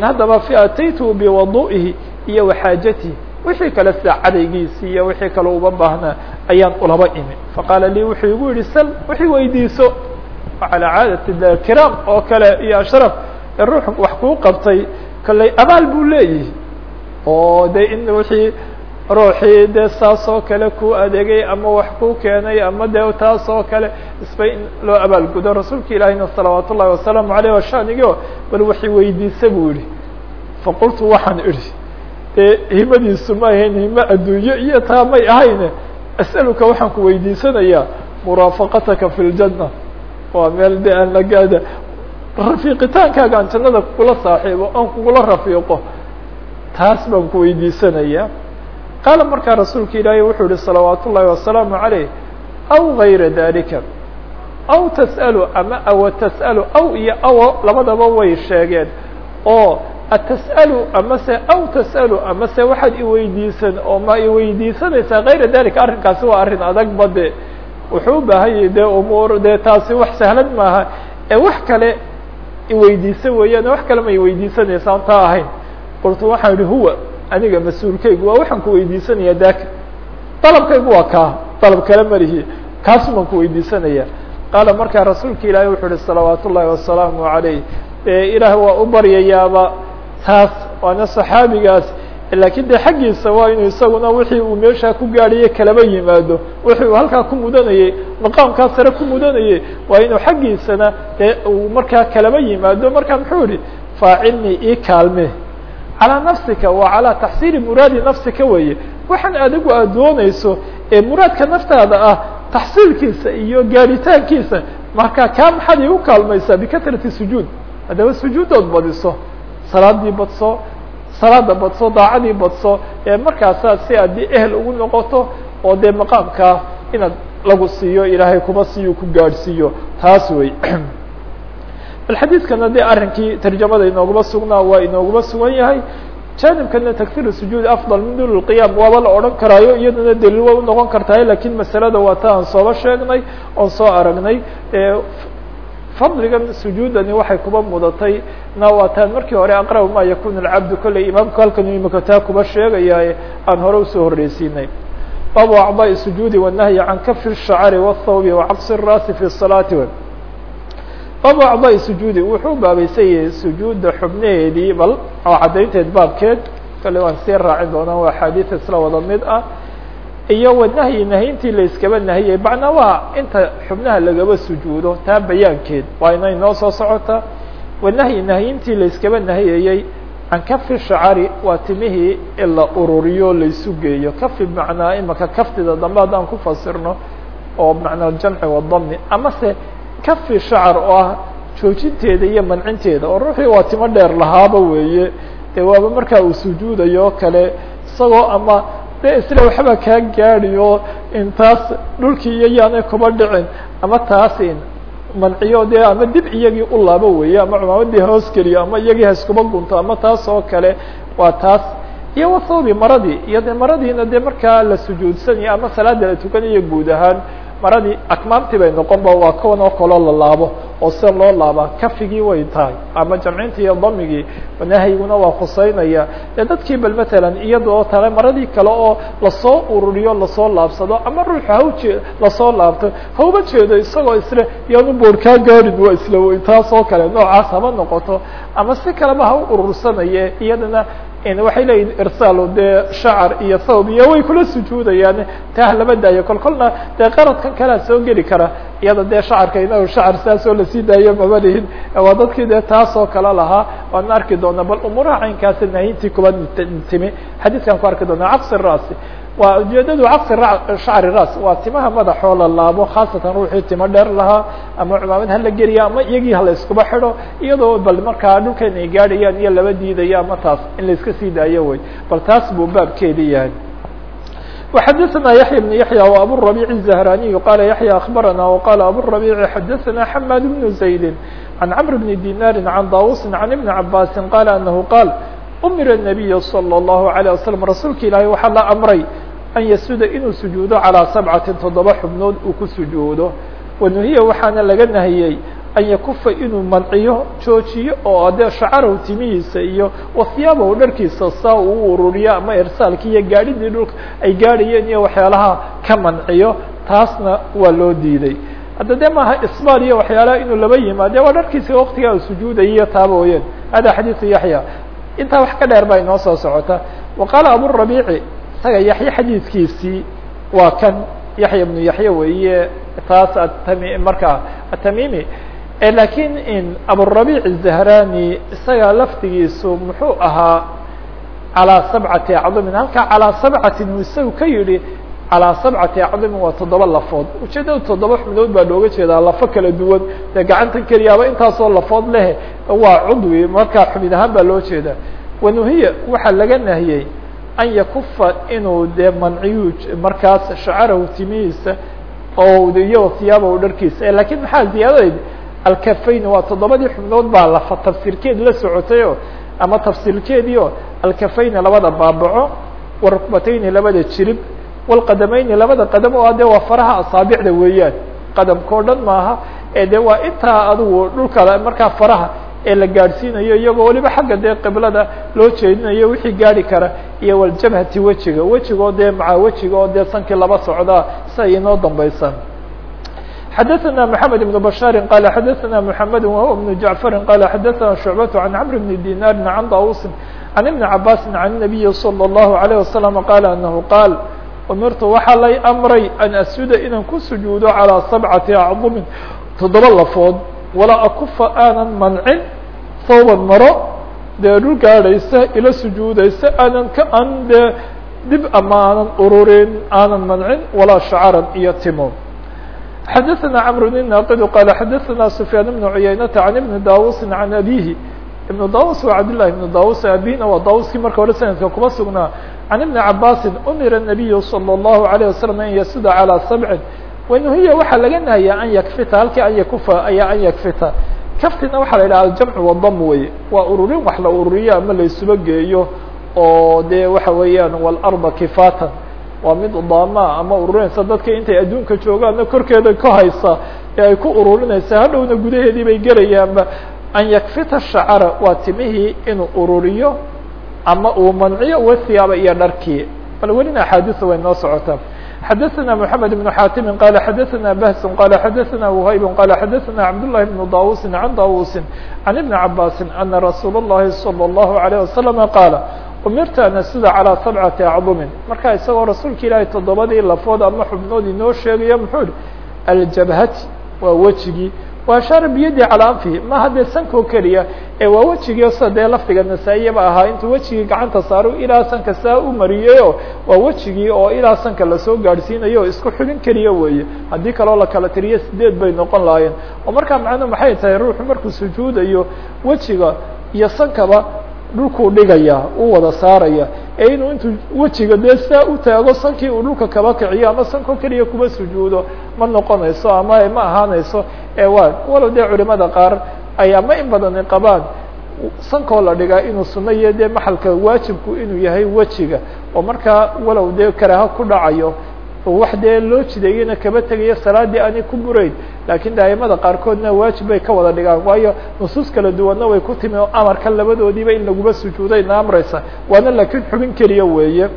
haddaba ataytu biwadu'ihi iyo waxaajatihi wixii kale sida cadaygiisi iyo wixii kale uba baahnaa ayaan ulaba imi faqaala lii wuxuu igu yihi sl wixii weydiiso. Calى caadati kiraam oo kale iyo ashraf ee ruux wax kuu qabtay kolley abaal buu leeyihi. Oo de in wixii ruuxii dee saas oo kale ku adeegay ama wax ku keenay ama de taas oo kale isba in loo abaalgudo rasuulka ilaahina salawaat ullahi wasalaamu aleyh washanigio bal waxay weydiisa buu yihi faqultu waxaan idhi himadiisu ma ahayn himo adduunyo iyo taa may ahayne as'aluka waxaan ku weydiisanayaa muraafaqataka fi ljanna waa meel de aan lagaada rafiiqitaankaaga aan jannada kugula saaxiibo aan kugula rafiiqo taas baan ku weydiisanayaa. Qaala markaa rasuulka ilaahay wuxuu yihi salawaat ullahi wasalaamu عaleyh aw gayra dalika aw tas'alu ama awa tas'alu aw iyo awo labadaba way sheegeen oo atas'alu amase aw tas'alu amase waxaad iweydiisan oo ma iweydiisanaysaa kayra dalika arrinkaasi waa arrin adag ba de wuxuu u baahan yahay dee umuur dee taasi wax sahlan maaha ee wax kale iweydiisa weeyaan wax kale ma iweydiisanaysaa aan taa ahayn qultu waxaan ihi huwa aniga mas'uulkaygu waa waxaan ku weydiisanaya daka dalabkaygu waa kaa dalab kale malihi kaasu baan ku weydiisanaya qaala markaa rasuulka ilaahay wuxuu uhi salawaat ullaahi wasalaamu عaleyh ilaah waa u baryayaaba taas waana saxaabigaas laakiin dee xaggiisa waa inuu isaguna wixii uu meeshaa ku gaadhayay kalaba yimaado wixii uu halkaa ku mudanayey maqaamkaa sare ku mudanayey waa inuu xaggiisana dee uu markaa kalaba yimaado. Markaa muxuu idhi faacilni ii kaalme calaa nafsika waa calaa taxsiili muraadi nafsika weeye. Waxaan adigu aad doonayso ee muraadka naftaada ah taxsiilkiisa iyo gaadhitaankiisa markaa kaa maxaad iigu kaalmaysaa bikasrati sujuud. Haddaba sujuudood badiso salaadii badso salaada badso daacadii badso ee markaasaa si addii ehel ugu noqoto oo dee maqaamkaa inaad lagu siiyo ilaahay kuma siiyo ku gaadhsiiyo. Taas wey [clears throat] bal xadiidkana dee arrinkii tarjamada inooguma sugnaa waa inooguma sugan yahay. Janibkana takfir sujuud afdal min dul qiyam waaba la odhan karaayo iyadana daliil waa unoqon kartahay laakiin masalada waa ta sooba sheegnay oon soo aragnay fadligan sujuudani waxay kuba mudatay na waa taan markii hore aqrab ma yakun alcabdu kolley imaamku halkan imika taa kuba sheegayaaye aan hore usoo horreysiinay baabu acضaaءi sujuudi والnahyi can kafi الshacri والthawbi وcaqsi الraasi fi الsalaati baabu acضaaءi sujuudi wuxuu baabaysan yahay sujuudda xubnaheedii bal oo caddaynteed baabkeed kale waan sii raacin doonaa waa axaadiis isla wada mid ah iyo wanahyi nahyintii la nahiyey macnaa waa inta xubnaha lagaba sujuudo taa bayaankeed waa inay noo soo socota. Wanahyi nahyintii la iskaba can kafi shacari waa timihii la ururiyo laysu geeyo. Kafi macnaa imaka kaftida dambe haddaan ku fasirno oo macnaa jamci wadami amase kafi shacar oo ah joojinteeda iyo mancinteeda oo ruuxii waa timo dheer lahaaba weeye. Dee waaba markaa uu sujuudayo o kale isagoo ama de isla waxba kaa gaadi oo intaas dhulkii iyo yaanay kuba dhicin ama taasin manciyo dee ama dib iyagii u laabo weeye ama cumaamadii hoos geliyo ama iyagii haskuba gunto ama taas oo kale waa taas. Iyo wathoobi maradii iyo de maradiina dee markaa la sujuudsanayo ama salaada la tukanayo guud ahaan maradii akmaamtii bay noqon ba waa kuwan oo kaloo la laabo oo sida loo laabaa kafigii way tahay ama jamcintii iyo damigii nahyiguna waa khuseynaya dee dadkii bal matalan iyada oo tale maradii kale oo la soo ururiyo la soo laabsado ama ruuxu hawjee la soo laabto hauba jeedo isagoo isle yaanu boor kaa gaarin waa isla wey taas oo kale noocaas haba noqoto. Ama si kaleba ha u urursanaye iyadana waxay leeyihiin irsaalo dee shacar iyo thawb iyo way kula sujuudayaan. Taah lama daayo kol kolna dee qaradkan kalea soo geli kara iyada dee shacarka inagu shacar saasoo la sii daayo mama lihin waa dadkii dee taas oo kale lahaa waana arki doona bal umuuraha caynkaasi nahyintii kuba timi. Xadiidkan ku arki doona caqsi raasi waa ujeedadu caqsi shacri ras waa timaha madaxoo la laabo khaasatan ruuxii timo dheer lahaa ama cumaamad hala geliya ama iyagii hala iskuba xidho iyadoo bal markaa dhulkan ay gaadhayaan iyo laba diidaya ama taas in la iska sii daayo wey bal taas buu baabkeedi yahay وxadثna yaحyى بن yaحyى وabو الربيع الزهراني qال yaحyى أخبرnا وqال abو الربيع xadثna حmاد بن زaيد عن cمر بن ديناr عن dاوس عن بن عباس qال أنه qال أmir النبي صلى الله عليه وسلم rasuulka ilaahay waxaa la amray an yasuda inuu sujuudo calىa سبcaةi toddoba xubnood uu ku sujuudo wanuhiya waxaana laga nahiyey an yakufa inuu manciyo joojiyo oo adee shacarahu timihiisa iyo wathiyaabahu dharkiisa saa uu ururiyo ama irsaalki iyo gaadhidii dhulka ay gaadhayeen iyo waxyaalaha ka manciyo taasna waa loo diiday hadda dee maaha isbaal iyo waxyaalaha inuu laba yimaade waa dharkiisa waktigaa uu sujuudayiyo taabooyeen hada xadiiثu yaxya intaa wax ka dheer baa inoo soo socota waqaala aburabiici isaga yaxye xadiidkiisii waa kan. Yaxya ibnu yaxye weeye taas atami marka atamimi eh, lakiin in aburabiic zahrani isaga laftigiisu muxuu ahaa calaa sabcati acdumin halkaa calaa sabcatin isagu ka yidhi calىa sabcati acdumin waa toddoba lafood ujeedada toddoba xubnood baa looga jeedaa lafo kala duwan dee gacantan keliyaaba intaasoo lafood leh waa cudwi markaa xubin ahaan baa loo jeedaa wanuhiya waxaa laga nahiyey an yakufa inuu dee manciyu markaas shacarahu timihiisa oo iyo hiyaabahu dharkiisa lakiin maxaa ziyaadadeed alkafayn waa toddobadii xubnood baa lafa tafsiirkeed la socotayo ama tafsiirkeediio alkafayni labada baabaco warukbatayni labada jirib walqadamayni labada qadam oo de waa faraha asaabicda weeyaan qadamkao dhan maaha ee de waa intaa adigu dhulka markaa faraha ee la gaadhsiinayo iyagoo waliba xagga dee qiblada loo jeedinayo wixii gaari kara iyo waljabhati wejiga wejigoo dee maca wejiga oo dee sankii laba socdaa sia inoo dambaysan xdثna محamed بن بشhاaر qال xdثna محamed وهو بن جعفر qال xdثna شعبة عن cمر بن ديناr عن dاوس عن بن عabاس عن النبي صلى الله عليه وسلم qال أنه qاaل أmirtu waxaa lay أmray أn أسuda inaan ku sujuudo عalىa سبcaةi أcظumin toddoba lafood walaa akufa aanan mancin thawban maro dee dhul gaadhaysa ila sujuudaysa aanan ka an dee dib ama aanan ururin aanan mancin walaa شhacran iyo timo xdثna cمر بن ناqd qال xdثna سفyاn بن عuyaynةa عن بن dاوس عن أbيه بن dاوس waa cبدالله بن dاوس abيna waa dاوskii marka hore snadka kuma sugnaa عن بن عabاsi أmira النبي صلى الله عليه وسلم an ysuda عalى سبع wanuhiya waxaa laga nahya an ykfita halkii an yakufa ayaa an ykfita kaftina waxaa la yidhaha aljamc wadm weye waa ururin wax la ururiyo ama laysuba geeyo oo de waxa weeyaan wاlأرضa kifatan waa mid daama ama ururinaysa dadka intay adduunka joogaanna korkeeda ka haysa ee ay ku ururinaysa hadhowna gudaheedii bay gelayaanba an yakfita shacara waa timihii inuu ururiyo ama uu manciyo wathiyaaba iyo dharkii bal welina axaadiثa way noo socotaa xadaثna محamed بن xaatimi qala xadaثna bahs qala xadaثna وhayb qala xadaثna cabdاللahi بن dawusi عan dawusi عan iبn cabasi ana rasuul الlahi صلى الlahu عalيه وasلم qaala umirta an asjuda calىa sabcati acdumin marka isagoo rasuulka ilaahay toddobadii lafood ama xubnood inoo sheegaya muxuu yihi aljabhati waa wejigii wa ashaara biyadi calaa anfihi. Ma haddee sankoo keliya ee waa wejigii sida dee lafdiga nasaa-iyaba ahaa intuu wejigii gacanta saaro ilaa sanka saa u mariyeyo waa wejigii oo ilaa sanka la soo gaadhsiinayo isku xubin keliya weeye. Haddii kaloo la kala tiriyo sideed bay noqon lahaayeen. Oo markaa macnuhu maxay tahay? Ruuxu markuu sujuudayo wejiga iyo sankaba dhulkuu dhigaya uu wada saaraya ee inuu intuu wejiga dee saa u taago sankii uu dhulka kaba kiciyo ama sankoo keliya kuma sujuudo ma noqonayso ama ma ahaanayso ee waa walow dee culimada qaar ay ama in badani qabaan sankoo la dhigaa inuu suno iyo dee maxalka waajibku inuu yahay wejiga oo markaa walow dee karaaho ku dhacayo wax dee loo jideeyena kaba tegayo salaadii aanay ku burayn. Laakiin daa'imada qaarkoodna waajib bay ka wada dhigaan. Waayo nusuus kala duwanna way ku timi oo amarka labadoodiiba in laguba sujuudayna amraysa waana laakiin xubin keliya weeye.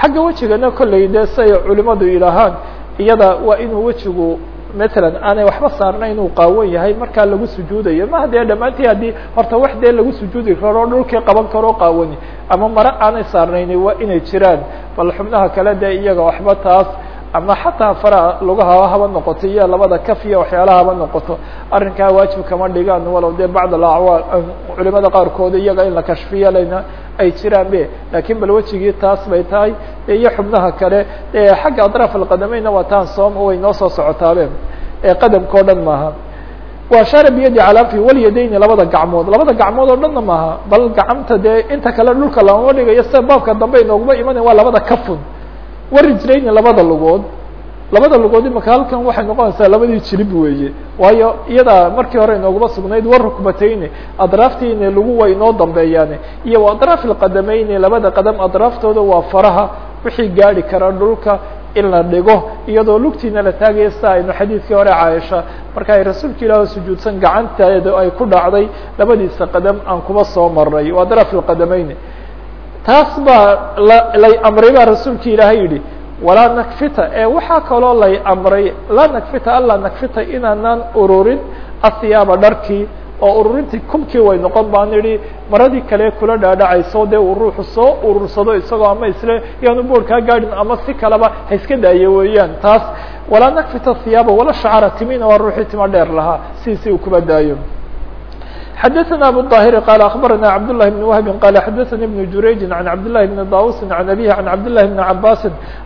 Xagga wejigana kolley dee siay culimadu yidhaahaan iyada waa inuu wejigu matalan aanay waxba saarnayn inuu qaawan yahay markaa lagu sujuudayo. Ma dee dhammaantii haddii horta wax dee lagu sujuudi karo dhulkii qaban karoo qaawani. Ama mare aanay saarnayni waa inay jiraan. Bal xubnaha kale dee iyaga waxba taas ama xataa fara lugaha haba noqoto iyo labada kaf iyo waxyaalaha haba noqoto arrinkaa waajib kama dhigaan. Walow dee bacd alacwaal culimada qaarkood iyaga in la kashfiyo lana ay jiraan be lakiin bal wejigii taas bay tahay. Iyo xubnaha kale xagga adraaf alqadameynna waa taan soom way noo soo socotaabe qadamka o dhan maaha. Wa shaara biyadi calaafi walyadayni labada gacmood. Labada gacmood oo dhanna maaha bal gacanta dee inta kale dhulka lama dhigayo sida baabka dambe inooguma imanaya waa labada kafun warijlayni labada lugood. Labada lugood imaka halkan waxay noqonaysaa labadii jilib weeye. Waayo iyada markii hore inooguma sugnayd war rukbatayni adraaftiina lagu way inoo dambeeyaane iyo wa adraaf labada qadam adraaftooda waa faraha. Wixii gaadi kara dhulka in la dhigo iyadoo lugtiina la taagaya sida aynu xadiidkii hore caaisha. Marka ay rasuulka ilaah sujuudsan gacanteeda ay ku dhacday labadiisa qadam aan kuba soo maray wa adraaf ilqadamayni taas baa lay amray baa rasuulka ilaahay yidhi walaa nakfita ee waxaa kaloo lay amray laa nakfita alla nakfita inaanaan ururin asiyaaba dharkii oo ururintii kubkii way noqon baan idhi maradii kale kula dhaadhacayso dee uu ruuxu soo urursado isagoo ama isle yaanu boord kaa gaadhin ama si kaleba ha iska daayo weeyaan. Taas walaa nakfita hiyaaba wala shacara timina waa ruuxii tima dheer lahaa sidiisi uu kuba daayo xdثna abu الطاhر qال أخبرnا cبد الله بن وهب qال xdثnي بن جurayج عن cبد الله بن dاوس عن أبيه عن cبد الله بن عباس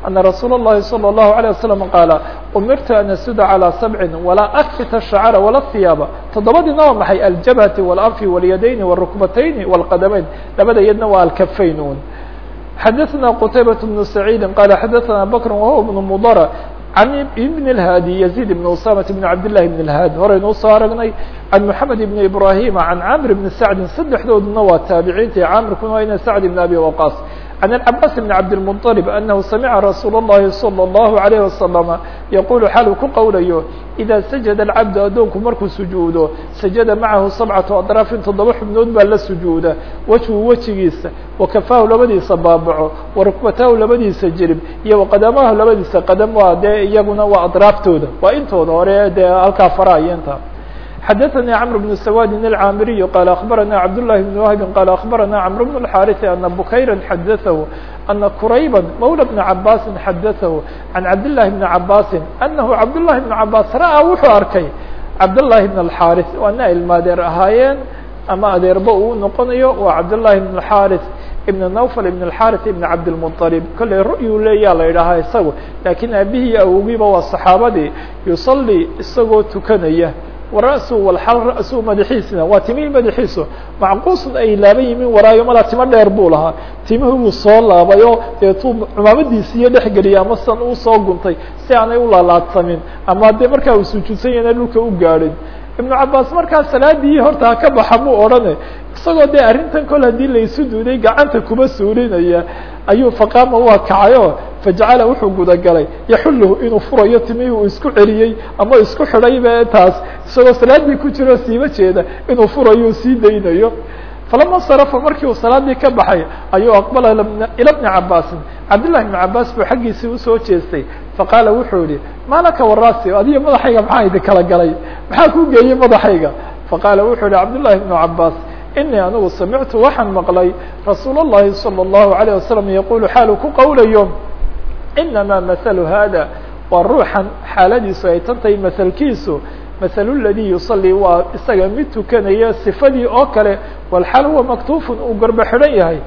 أن رsuuل اللhi صلى الله عليه وسلم qاaل أmirtu أن أسuda عlى سبع وlaa أkفit الشhعر وla الثiyاaبa toddobadiina waa maxay الجبهة والأنف واليدين والركبتين والqdمين labada ydna waa alكفayn un xdثna qتيبة بن سعيد qال xdثna بكر وهو بن مضر عن بن الهادي يزيد بن أسامة بن عبد الله بن الهادي horaynu usoo aragnay عن محمد بن إبراهيم عن عامر بن سعد سدexdooduna waa taaبعينti cاmرkuna waa ina سعد بن أبي وقاص عن العباس بن عبد المطلب أنه سمع رsuuل اللhi صلى الله عليه وسلم يقول xalu ku qowlayo إذا سجد العبد adoonku markuu sujuudo سجد معahu سبعة أطراaفin toddoba xubnood baa la sujuuda wجهu wejigiisa وكفاhu labadiisa baabaco وarكبatahu labadiisa jirib iyo وqadamahu labadiisa qadم waa dee iyaguna waa aطraaftooda waa intooda hore dee halkaa fara iyo inta xdثnي cمر بن سواد العاmري qال أخبرnا عبد الله بن وهب qال أخبرnا cمر بن الحارث أن بكيرا xdثه أن كريبا مولى بن عباس xdثه عن عبد الله بن عباس أنه عبد الله بن عباس rأى wuxuu arkay عبد الله بن الحارث waana ilmaadeer ahaayeen ama adeerba uu noqonayo waa عبد الله بن الحارث بن نوفل بن الحارث بن عبدالمطلب kolley ru'yu leeyaa la idhaahaa isagu laakiin aabihii awgiiba waa صaxaabadii yuصلي isagoo tukanaya warasu walxal ra'su madaxiisina. Waa timihii madaxiisu. Macquusun ay laaban yimin waraayo malaa timo dheer buu lahaa. Timihii wuu soo laabayo deetuu cumaamadiisiiyo dhexgeliyay ama san uu soo guntay si aanay u laalaadsamin. Ama dee markaa uu sujuudsan yahna dhulka u gaadhin ibnu cabaas markaa salaadii horta ha ka baxa muu odhane isagoo dee arrintan kol haddii laysu duuday gacanta kuba suurinaya ayuu faqaama waa kacayo fajacala wuxuu gudagalay. Yaxulluhu inuu furayo timihii uu isku celiyey ama isku xidhayba taas. Isagoo salaadii ku jiro siiba jeeda inuu furayo sii daynayo. Falama sarafa markii uu salaadii ka baxay ayuu aqbala ila bni cabaasin cabdillahi bni cabaas buu xaggiisii u soo jeestay faqaala wuxuu yihi maa laka waraasi adiyo madaxayga maxaa idin kala galay maxaa ku geeyey madaxayga faqaala wuxuu yihi cabdullahi bnu cabaas inii anigu samictu waxaan maqlay rasuul الlahi salى الlahu عalيه wasalam yaqulu xaalu ku qowlayo inamaa mahalu hada waa ruuxan xaaladiisu ay tan tahay mahalkiisu mahalu ladii yusalii waa isaga mid tukanaya sifadii oo kale walxaal huwa maktufun uu garbo xidhan yahay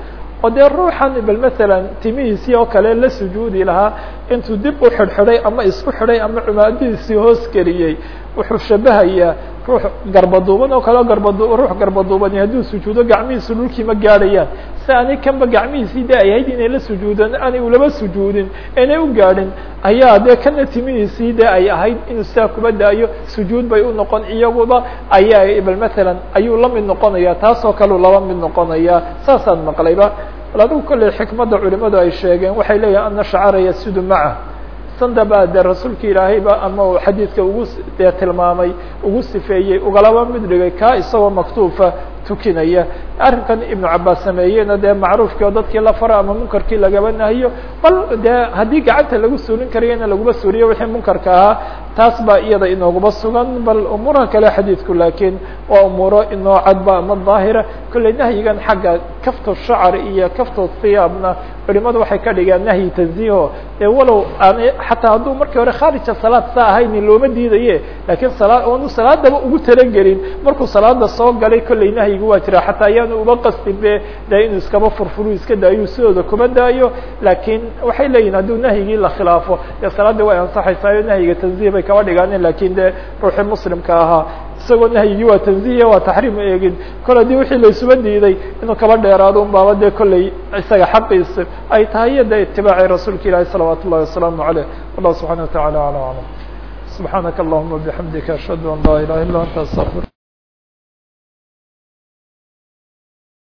oo dee ruuxan bal masalan timihiisii oo kale la sujuudi lahaa intuu dib u xidhxidhay ama isku xidhay ama cumaadihiisii hoos geliyey wuxuu shabahayaa ruux garbaduuban oo kale garbadu ruux garbaduubani hadduu sujuudo gacmihiisu dhulkii ma gaadhayaan si ani kanba gacmihiisii de ay ahayd inay la sujuudan aanay ulaba sujuudin inay u gaadhin ayaa dee kana timihiisii de ay ahayd inuu sidaa kuba daayo sujuud bay u noqon iyaguba ayaa bal masalan ayuu la mid noqonaya taasoo kaleu laba mid noqonaya saasaan maqlayba. Bal adigu kolley xikmadda culimadu ay sheegeen waxay leeyihiin ana shacara yasudu maca sanda baa dee rasuulka ilaahayba ama xadiidka ugu dee tilmaamay ugu sifeeyey ugalaba mid dhigay kaa isagoo maktuufa tukinaya. Arrinkan ibnu cabaas sameeyeyna dee macruufkii oo dadkii la fara ama munkarkii lagaba nahiyo bal dee haddii gacanta lagu suulin karayana laguma suuliyo wixii munkarka ahaa taas baa iyada inooguba sugan. Bal umuuraha kale xadiidku laakiin waa umuuro inoo cadba ama daahira. Kolley nahyigan xagga kaftu shacar iyo kaftu thiyaabna culimadu waxay ka dhigaan nahyi tanziiho ee walow aan xataa hadduu markii hore khaarija salaad saa ahayni looma diidaye laakiin salaa oonu salaadaba ugu talagelin markuu salaada soo galay kolley nahyigu waa jira xataa ayaanu uba qastin be inuu iskaba furfuru iska daayo sidooda kuma daayo. Laakiin waxay leeyihiin hadduu nahyigii la khilaafo dee salaadii way ansaxaysaayo nahyiga tanziih bay kaba dhigaaneen laakiin de ruuxii muslimka ahaa isagoo nahyigii waa tanzihiya waa taxriim eegin. Kol haddii wixii laysuba diiday inuu kaba dheeraado un baaba dee kolley isaga xaqiisa ay tahay iyo de itibaaci rasuulka ilahi salawaat ullahi wasalaamu aleyh wallah subxana wa tacala ala aclam subxaanaka allahuma bixamdika ashhadu an laa ilaha illa anta astaqfir